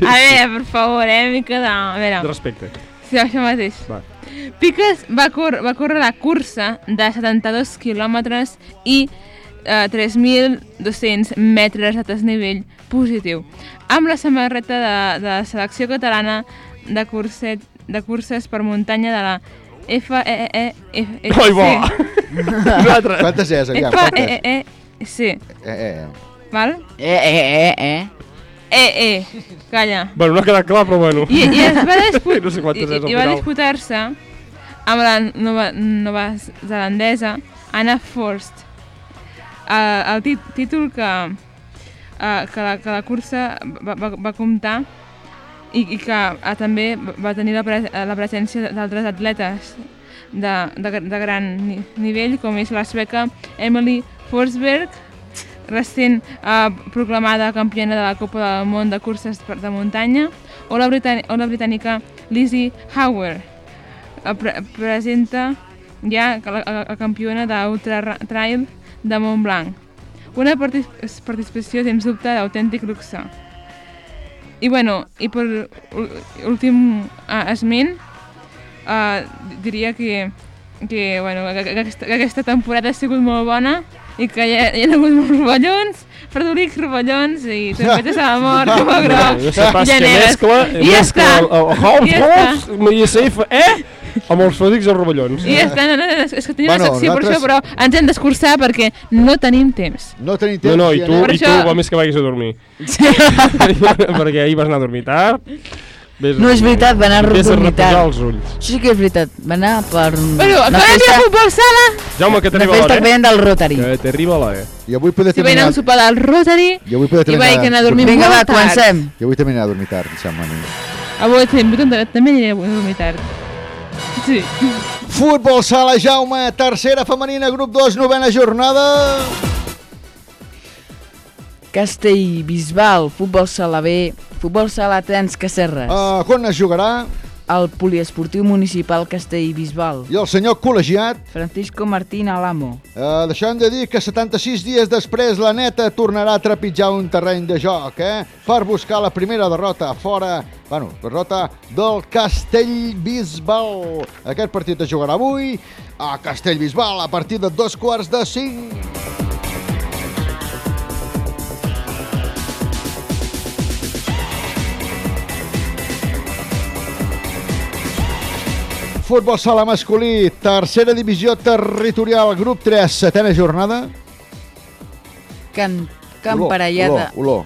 A veure, per favor, eh, mica de... A veure. De respecte. Sí, això mateix. Va. Piques va, cor va córrer la cursa de 72 quilòmetres i eh, 3.200 metres de desnivell positiu, amb la samarreta de, de la selecció catalana de, curset, de curses per muntanya de la E FEE... Oi, bo! Un altre. Quantes és, aviam? E Quantes? FEE-C, Eh, eh. val? Eh, eh, eh, eh. E, E, calla. Bueno, no ha quedat clar, però bueno. I, i es va, dispu no sé i, i va disputar-se amb la nova, nova zelandesa Anna Forst. Uh, el tit títol que, uh, que, la, que la cursa va, va, va comptar i, i que uh, també va tenir la, pre la presència d'altres atletes de, de, de gran ni nivell, com és la sueca Emily Forsberg, recent eh, proclamada campiona de la Copa del Món de curses de muntanya, o la, o la britànica Lizzie Hauer, eh, pre presenta ja la, la, la campiona d'Ultra Ra- Trail de Mont Blanc. Una partic participació, sens dubte, d'autèntic luxe. I bueno, i per últim uh, esment, uh, diria que que, bueno, que, que, aquesta, que aquesta temporada ha sigut molt bona i que hi ha, hi ha hagut molts rovellons, Fredolics rovellons i trompetes a l'amor, com a groc, pas que mescla, I ja mescla està. el, el Holmes, I ja. Holmes, Maria Seif, eh? Amb els Fredrics i els rovellons. I ja està, no, no, no, és que tenim Bueno, una secció per nosaltres- això, però ens hem d'escurçar perquè no tenim temps. No tenim No, no, i tu, Per i tu això- val més que vagis a dormir. Perquè ahir vas anar a dormir tard. Ves No és veritat, va anar a Ves a dormir tard. els ulls. Això sí que és veritat, va anar per Bueno, una acabem de festa, futbol sala, Jaume, que t'arriba festa l'hora, que eh? veien del Rotary. Que t'arriba l'hora. I avui poder si veien un sopar del Rotary poder i vaig anar a dormir Vinga, va, comencem. I avui també anirà a dormir tard, em sembla a mi. Avui també, també aniré a dormir tard. Sí. Futbol sala Jaume, tercera femenina, grup 2, novena jornada. Castellbisbal, futbol sala B, futbol sala Trans Cacerres. Uh, quan es jugarà? El poliesportiu municipal Castellbisbal. I el senyor col·legiat? Francisco Martín Alamo. Uh, deixant de dir que 76 dies després la neta tornarà a trepitjar un terreny de joc, eh? Per buscar la primera derrota fora, bueno, derrota del Castellbisbal. Aquest partit es jugarà avui a Castellbisbal a partir de dos quarts de cinc. Futbol sala masculí, tercera divisió territorial, grup 3, setena jornada. Can, Can Olor, Parellada. Olor, olor.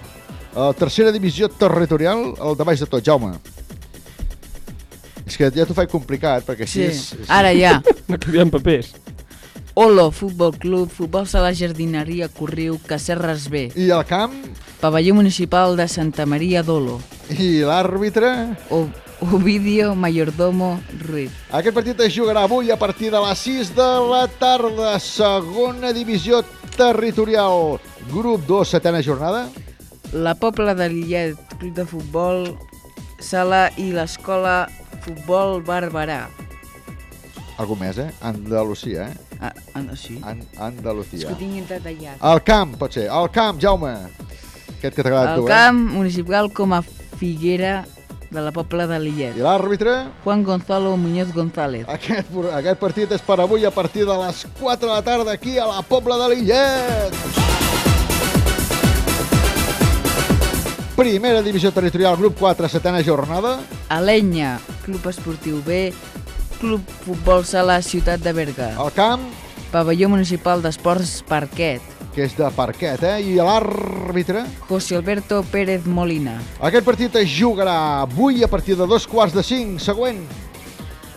Uh, tercera divisió territorial, el de baix de tot, Jaume. És que ja t'ho faig complicat, perquè així... Sí, és... ara ja. No canviem papers. Olo, Futbol Club, Futbol Sala Jardineria, Corriu, Cacerres B. I el camp? Pavelló Municipal de Santa Maria d'Olo. I l'àrbitre? O, Ovidio Mayordomo Ruiz. Aquest partit es jugarà avui a partir de les 6 de la tarda, segona divisió territorial, grup 2, setena jornada. La Pobla de Lillet, Club de Futbol, Sala i l'Escola Futbol Barberà. Algú més, eh? Andalusia, eh? Ah, ah, sí. An És Andalusia. que ho tinc detallat. El camp, pot ser. El camp, Jaume. Aquest que t'ha agradat El tu, camp municipal com a Figuera de la Pobla de? Lillet. I l'àrbitre? Juan Gonzalo Muñoz González. Aquest, aquest partit és per avui a partir de les 4 de la tarda aquí a la Pobla de Lillet. Primera divisió territorial, grup 4, setena jornada. Alenya, Club Esportiu B, Club Futbol Sala Ciutat de Berga. El camp, Pavelló Municipal d'Esports Parquet. Que és de parquet, eh? I l'àrbitre? José Alberto Pérez Molina. Aquest partit es jugarà avui a partir de dos quarts de cinc. Següent.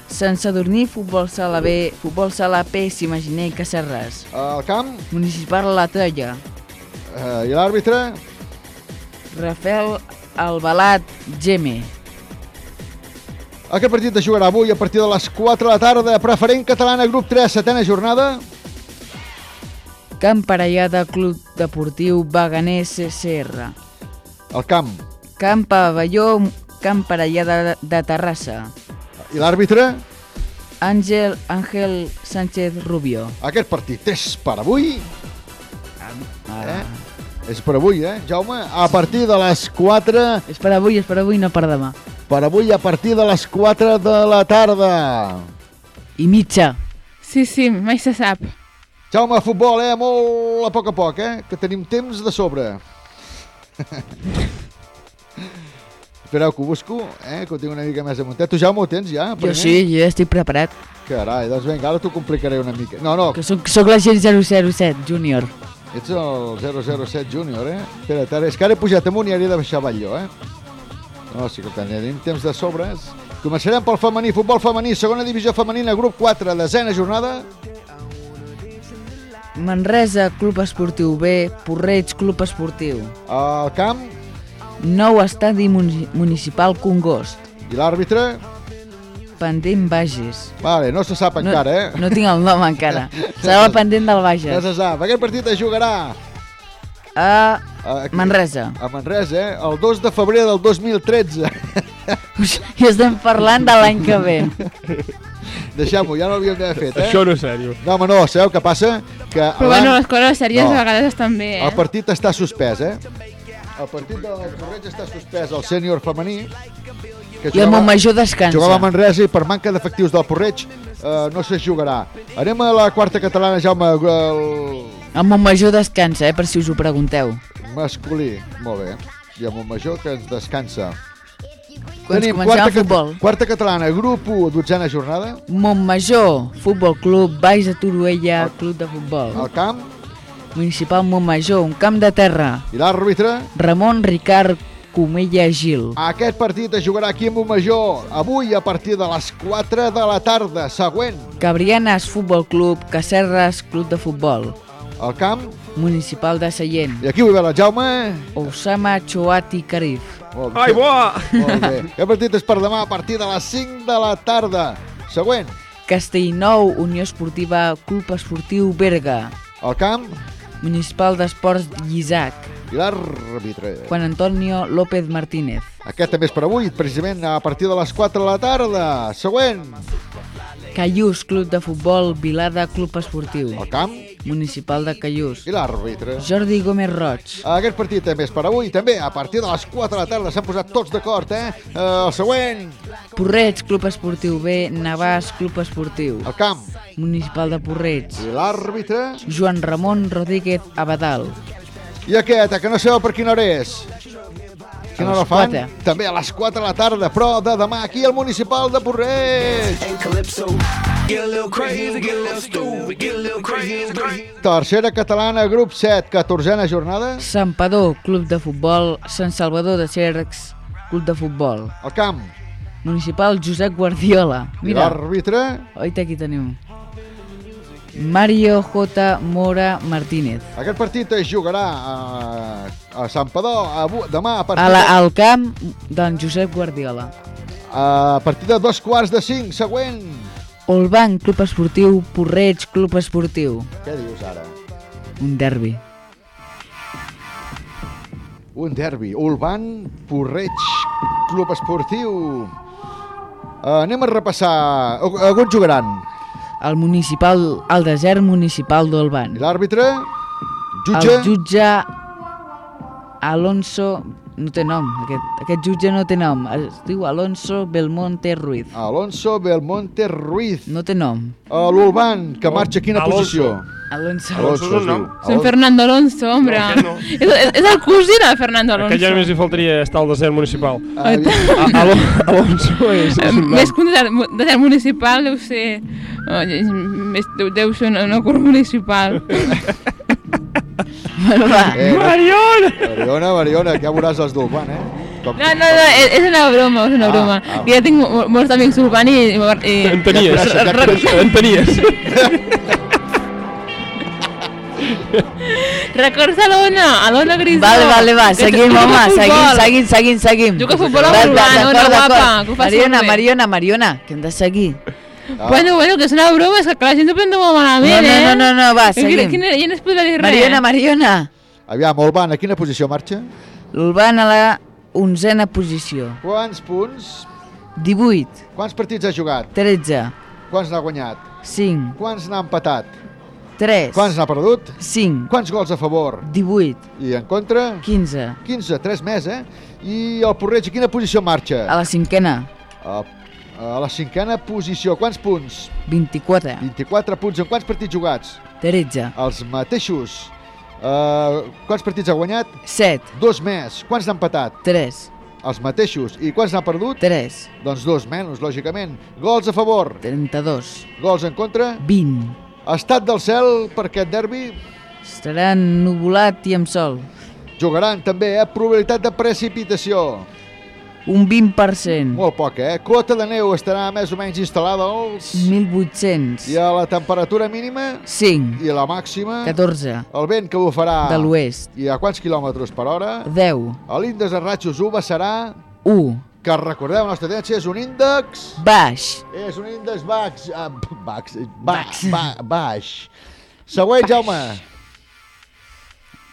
Sant Sadurní, Futbol Sala B, Futbol Sala P, s'imaginer Cacerres. El camp, Municipal La Troia. eh, i l'àrbitre? Rafael Albalat Geme. Aquest partit es jugarà avui a partir de les 4 de la tarda. Preferent catalana, grup 3, setena jornada. Camp Parellada, Club Deportiu Baganer CCR. El camp. Camp Pavelló, Camp Parellada de, de Terrassa. I l'àrbitre? Àngel Àngel Sánchez Rubio. Aquest partit és per avui. Eh? És per avui, eh, Jaume? A partir de les 4... És per avui, és per avui, no per demà. Per avui a partir de les 4 de la tarda. I mitja. Sí, sí, mai se sap. Jaume, futbol, eh? Molt a poc a poc, eh? Que tenim temps de sobre. Espereu que ho busco, eh? Que ho tinc una mica més amuntat. Tu, Jaume, ho tens ja? Jo sí, jo ja estic preparat. Carai, doncs vinga, ara t'ho complicaré una mica. No, no, Que soc, soc la gent 007 júnior. ets el 007 júnior, eh? Espera't, ara, és que ara he pujat amunt i ara he de baixar avall jo, eh? No, sí que tenim temps de sobres. Començarem pel femení, futbol femení, segona divisió femenina, grup 4, desena jornada. Manresa, Club Esportiu B, Porreig, Club Esportiu. El camp Nou estadi muni- municipal Congost. i l'àrbitre. Pendent Bages. Vale, no se sap encara, eh? No tinc el nom encara. Serà el pendent del No Bages. se sap. Aquest partit es jugarà A Aquí. Manresa. a Manresa, eh? El 2 de febrer del 2013. I estem parlant de l'any que ve. Deixem-ho, ja no l'havíem d'haver fet, eh? Això no és sèrio. No, home, no, sabeu què passa? Que Però bueno, les coses sèries No. a vegades estan bé, eh? El partit està suspès, eh? El partit del Correig està suspès al sènior femení. Que I el Montmajor descansa. Jugava a Manresa i per manca d'efectius del Porreig eh, no se jugarà. Anem a la quarta catalana, Jaume, el El Montmajor descansa, eh, per si us ho pregunteu. masculí. Molt bé. I el Montmajor que ens descansa. Doncs el cat- futbol. quarta catalana, grup 1, dotzena jornada. Montmajor, Futbol Club, Baix de Toruella, Club de Futbol. El camp. Municipal Montmajor, un camp de terra. I l'àrbitre? Ramon Ricard Comella Gil. Aquest partit es jugarà aquí a Montmajor, avui a partir de les 4 de la tarda. Següent. Cabrianes Futbol Club, Cacerres Club de Futbol. El camp. Municipal de Sallent. I aquí vull veure el Jaume. Osama Choati Carif. Molt bé. Ai, boa! Molt bé. Aquest partit és per demà a partir de les 5 de la tarda. Següent. Castellnou, Unió Esportiva, Club Esportiu Berga. El camp. Municipal d'Esports Llisac. I l'àrbitre. Juan Antonio López Martínez. Aquest també és per avui, precisament a partir de les 4 de la tarda. Següent. Callús, Club de Futbol, Vilada, Club Esportiu. El camp. Municipal de Callús. I l'àrbitre. Jordi Gómez Roig. Aquest partit també és per avui, també a partir de les 4 de la tarda. S'han posat tots d'acord, eh? eh? El següent. Porreig, Club Esportiu B, Navàs, Club Esportiu. El camp. Municipal de Porreig. I l'àrbitre. Joan Ramon Rodríguez Abadal. I aquest, que no sabeu per quina hora és? Quina A hora fan? quatre. També a les 4 de la tarda, però de demà aquí al Municipal de Porreig. Tercera catalana, grup 7, 14a jornada. Sampador, Club de Futbol, Sant Salvador de Cercs, Club de Futbol. El camp. Municipal Josep Guardiola. Mira, l'àrbitre. oita aquí tenim. Mario J. Mora Martínez. Aquest partit es jugarà a, a Sant Padó avu- demà a partir, A la, al camp d'en Josep Guardiola. a partir de dos quarts de cinc. Següent. Olbanc, Club Esportiu, Porreig, Club Esportiu. Què dius ara? Un derbi. Un derbi. Ulban, Porreig, Club Esportiu. Uh, anem a repassar. On jugaran? El municipal, el desert municipal d'Olban. I l'àrbitre? Jutge? El jutge Alonso... No té nom, aquest, aquest jutge no té nom. Es diu Alonso Belmonte Ruiz. Alonso Belmonte Ruiz. No té nom. L'Ulban, que marxa a quina Alonso. posició? Alonso. Alonso, es diu. Són Fernando Alonso, hombre. No, no. És, és, el cosí de Fernando Alonso. Aquell ja només hi faltaria estar al desert municipal. Ah, A- Alo- Alonso és, és un nom. Més que un desert, desert municipal deu ser... Oh, és més, deu, deu ser una, una cor municipal. Bueno, va. Eh, no- Mariona! Mariona, Mariona, que ja veuràs els d'Ulban, eh? Com... No, no, no, és, és una broma, és una Ah, broma. ah. Que ja tinc mo- molts amics urbans i... i, coneixes, ja et entenies. Records a l'Ona, a l'Ona Grisó. Vale, vale, va, que seguim, a home, seguim, seguim, seguim, seguim. Juga a futbol una d'acord. guapa, que ho faci Mariona. Mariona, Mariona, que hem de seguir. Ah. Bueno, bueno, que és una broma, és que la gent s'ho pren de molt No, malament, no, eh? no, no, no, va, seguim. Quina, ja no es podrà dir res. Mariona, Mariona. Aviam, Ulban, a quina posició marxa? L'Urban a la onzena posició. Quants punts? 18, Quants partits ha jugat? 13, Quants n'ha guanyat? 5, Quants n'ha empatat? 3, Quants n'ha perdut? 5, Quants gols a favor? 18, I en contra? 15, 15, 3 més, eh? I el Porreig, a quina posició marxa? a la cinquena, A, a la cinquena posició. Quants punts? 24, 24 punts. En quants partits jugats? 13, Els mateixos. Uh, quants partits ha guanyat? 7, Dos més. Quants n'ha empatat? 3, Els mateixos. I quants n'ha perdut? 3, Doncs dos menys, lògicament. Gols a favor. 32, Gols en contra. 20. Estat del cel per aquest derbi. Estarà nuvolat i amb sol. Jugaran també, eh? Probabilitat de precipitació. Un 20%. Molt poc, eh? Cota de neu estarà més o menys instal·lada als... 1.800. I a la temperatura mínima 5. i la màxima... 14. El vent que bufarà... De l'oest. I a quants quilòmetres per hora? 10. A l'índex de ratxos UVA serà... 1. Que recordeu, la nostra tendència és un índex... Baix. És un índex baix... Uh, baix, ba, ba, baix. Següent, Jaume.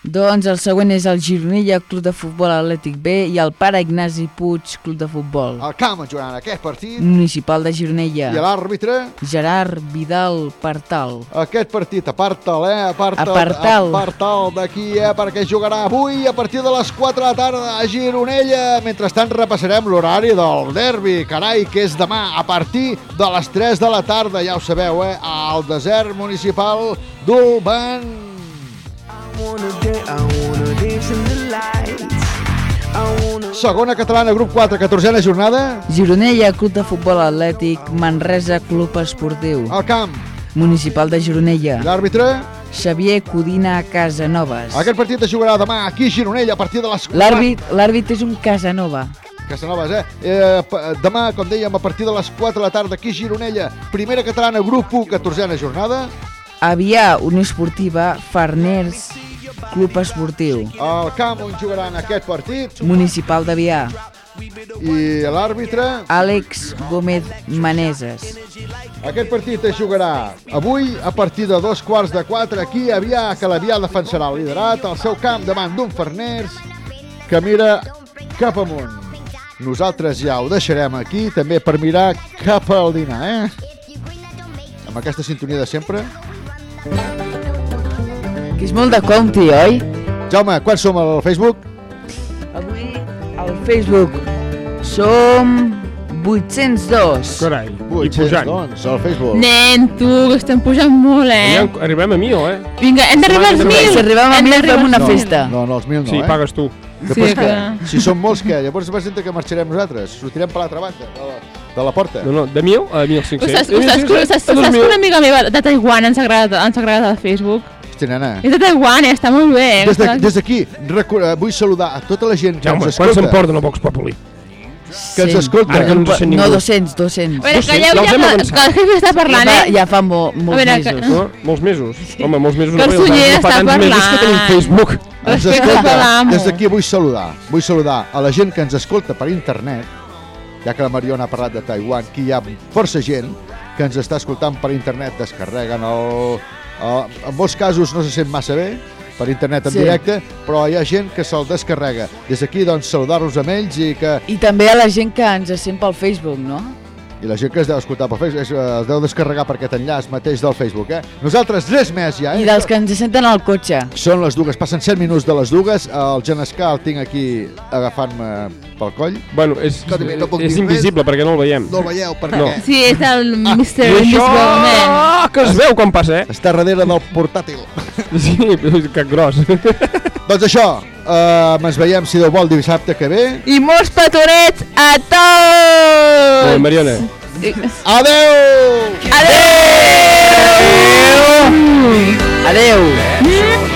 Doncs el següent és el Gironella Club de Futbol Atlètic B i el Pare Ignasi Puig Club de Futbol. El camp jugaran aquest partit. Municipal de Gironella. I l'àrbitre? Gerard Vidal Partal. Aquest partit, aparta'l, eh? Aparta'l, Aparta'l. aparta'l d'aquí, eh? Perquè jugarà avui a partir de les 4 de la tarda a Gironella. Mentrestant repassarem l'horari del derbi, carai, que és demà a partir de les 3 de la tarda, ja ho sabeu, eh? Al desert municipal d'Ulban. Segona catalana, grup 4, 14a jornada. Gironella Club de Futbol Atlètic, Manresa Club Esportiu. El camp. Municipal de Gironella. L'àrbitre? Xavier Codina Casanovas. Aquest partit es jugarà demà aquí a Gironella a partir de les 4. L'àrbit l'àrbit és un Casanova. Casanovas, eh? eh demà, com dèiem, a partir de les 4 de la tarda aquí a Gironella. Primera catalana, grup 1, 14a jornada. Avià, Unió Esportiva, Farners Club Esportiu. El camp on jugaran aquest partit. Municipal d'Avià. I l'àrbitre? Àlex Gómez Maneses. Aquest partit es jugarà avui a partir de dos quarts de quatre aquí a Avià, que l'Avià defensarà el liderat al seu camp davant d'un Farners que mira cap amunt. Nosaltres ja ho deixarem aquí, també per mirar cap al dinar, eh? Amb aquesta sintonia de sempre. Que és molt de compte, oi? Jaume, quan som al Facebook? Avui al Facebook som 802. Carai, i 800, pujant. doncs, al Facebook. Nen, tu, que estem pujant molt, eh? Ja arribem a mil, eh? Vinga, hem d'arribar als mil. Si arribem a Hem mil, d'arribar fem una als mil. festa. No, no, els mil no, Sí, eh? pagues tu. Que Sí, sí, que- que... Si són molts, què? Llavors presenta que marxarem nosaltres. Sortirem per l'altra banda, de la, de la porta. No, no, de mil a 1.500. Saps, De saps, 1.500 saps, a saps, 2.000. que una amiga meva de Taiwan ens ha agradat, ens ha agradat al Facebook? Hosti, nena. És de Taiwan, eh? està molt bé. eh? Des de- Està- des d'aquí eh, vull saludar a tota la gent que Jaume, ens quan escolta. s'emporten a Vox Populi? Que ens escolta. Ara que no ningú. No, 200, 200. A veure, No calleu ja ja, hem que, avançat. que el jefe està parlant, ja, fa, eh? ja fa mo, molts A veure, mesos. que- No? Molts mesos. Home, molts mesos Que el no, Sunyer no està mesos que tenim parlant. Facebook. Ens escolta. Des d'aquí vull saludar. Vull saludar a la gent que ens escolta per internet, ja que la Mariona ha parlat de Taiwan, que hi ha força gent que ens està escoltant per internet, descarreguen el... el en molts casos no se sent massa bé, per internet en Sí. directe, però hi ha gent que se'l descarrega. Des d'aquí, doncs, saludar-los amb ells i que I també a la gent que ens sent pel Facebook, no? I la gent que es deu escoltar per Facebook, es, es deu descarregar per aquest enllaç mateix del Facebook, eh? Nosaltres res més ja, eh? I dels que ens senten al cotxe. Són les dues, passen 7 minuts de les dues, el Genescar el tinc aquí agafant-me pel coll. Bueno, és, Escolta, no és dir invisible perquè no el veiem. No el veieu, per No. què? Sí, és el Mr. Això Invisible Man. que es veu com passa, eh? Està darrere del portàtil. Sí, que gros. doncs això, eh, ens veiem, si Déu vol, dissabte que ve. I molts petonets a tots! Eh, Mariona. Adeu! Adeu! Mm.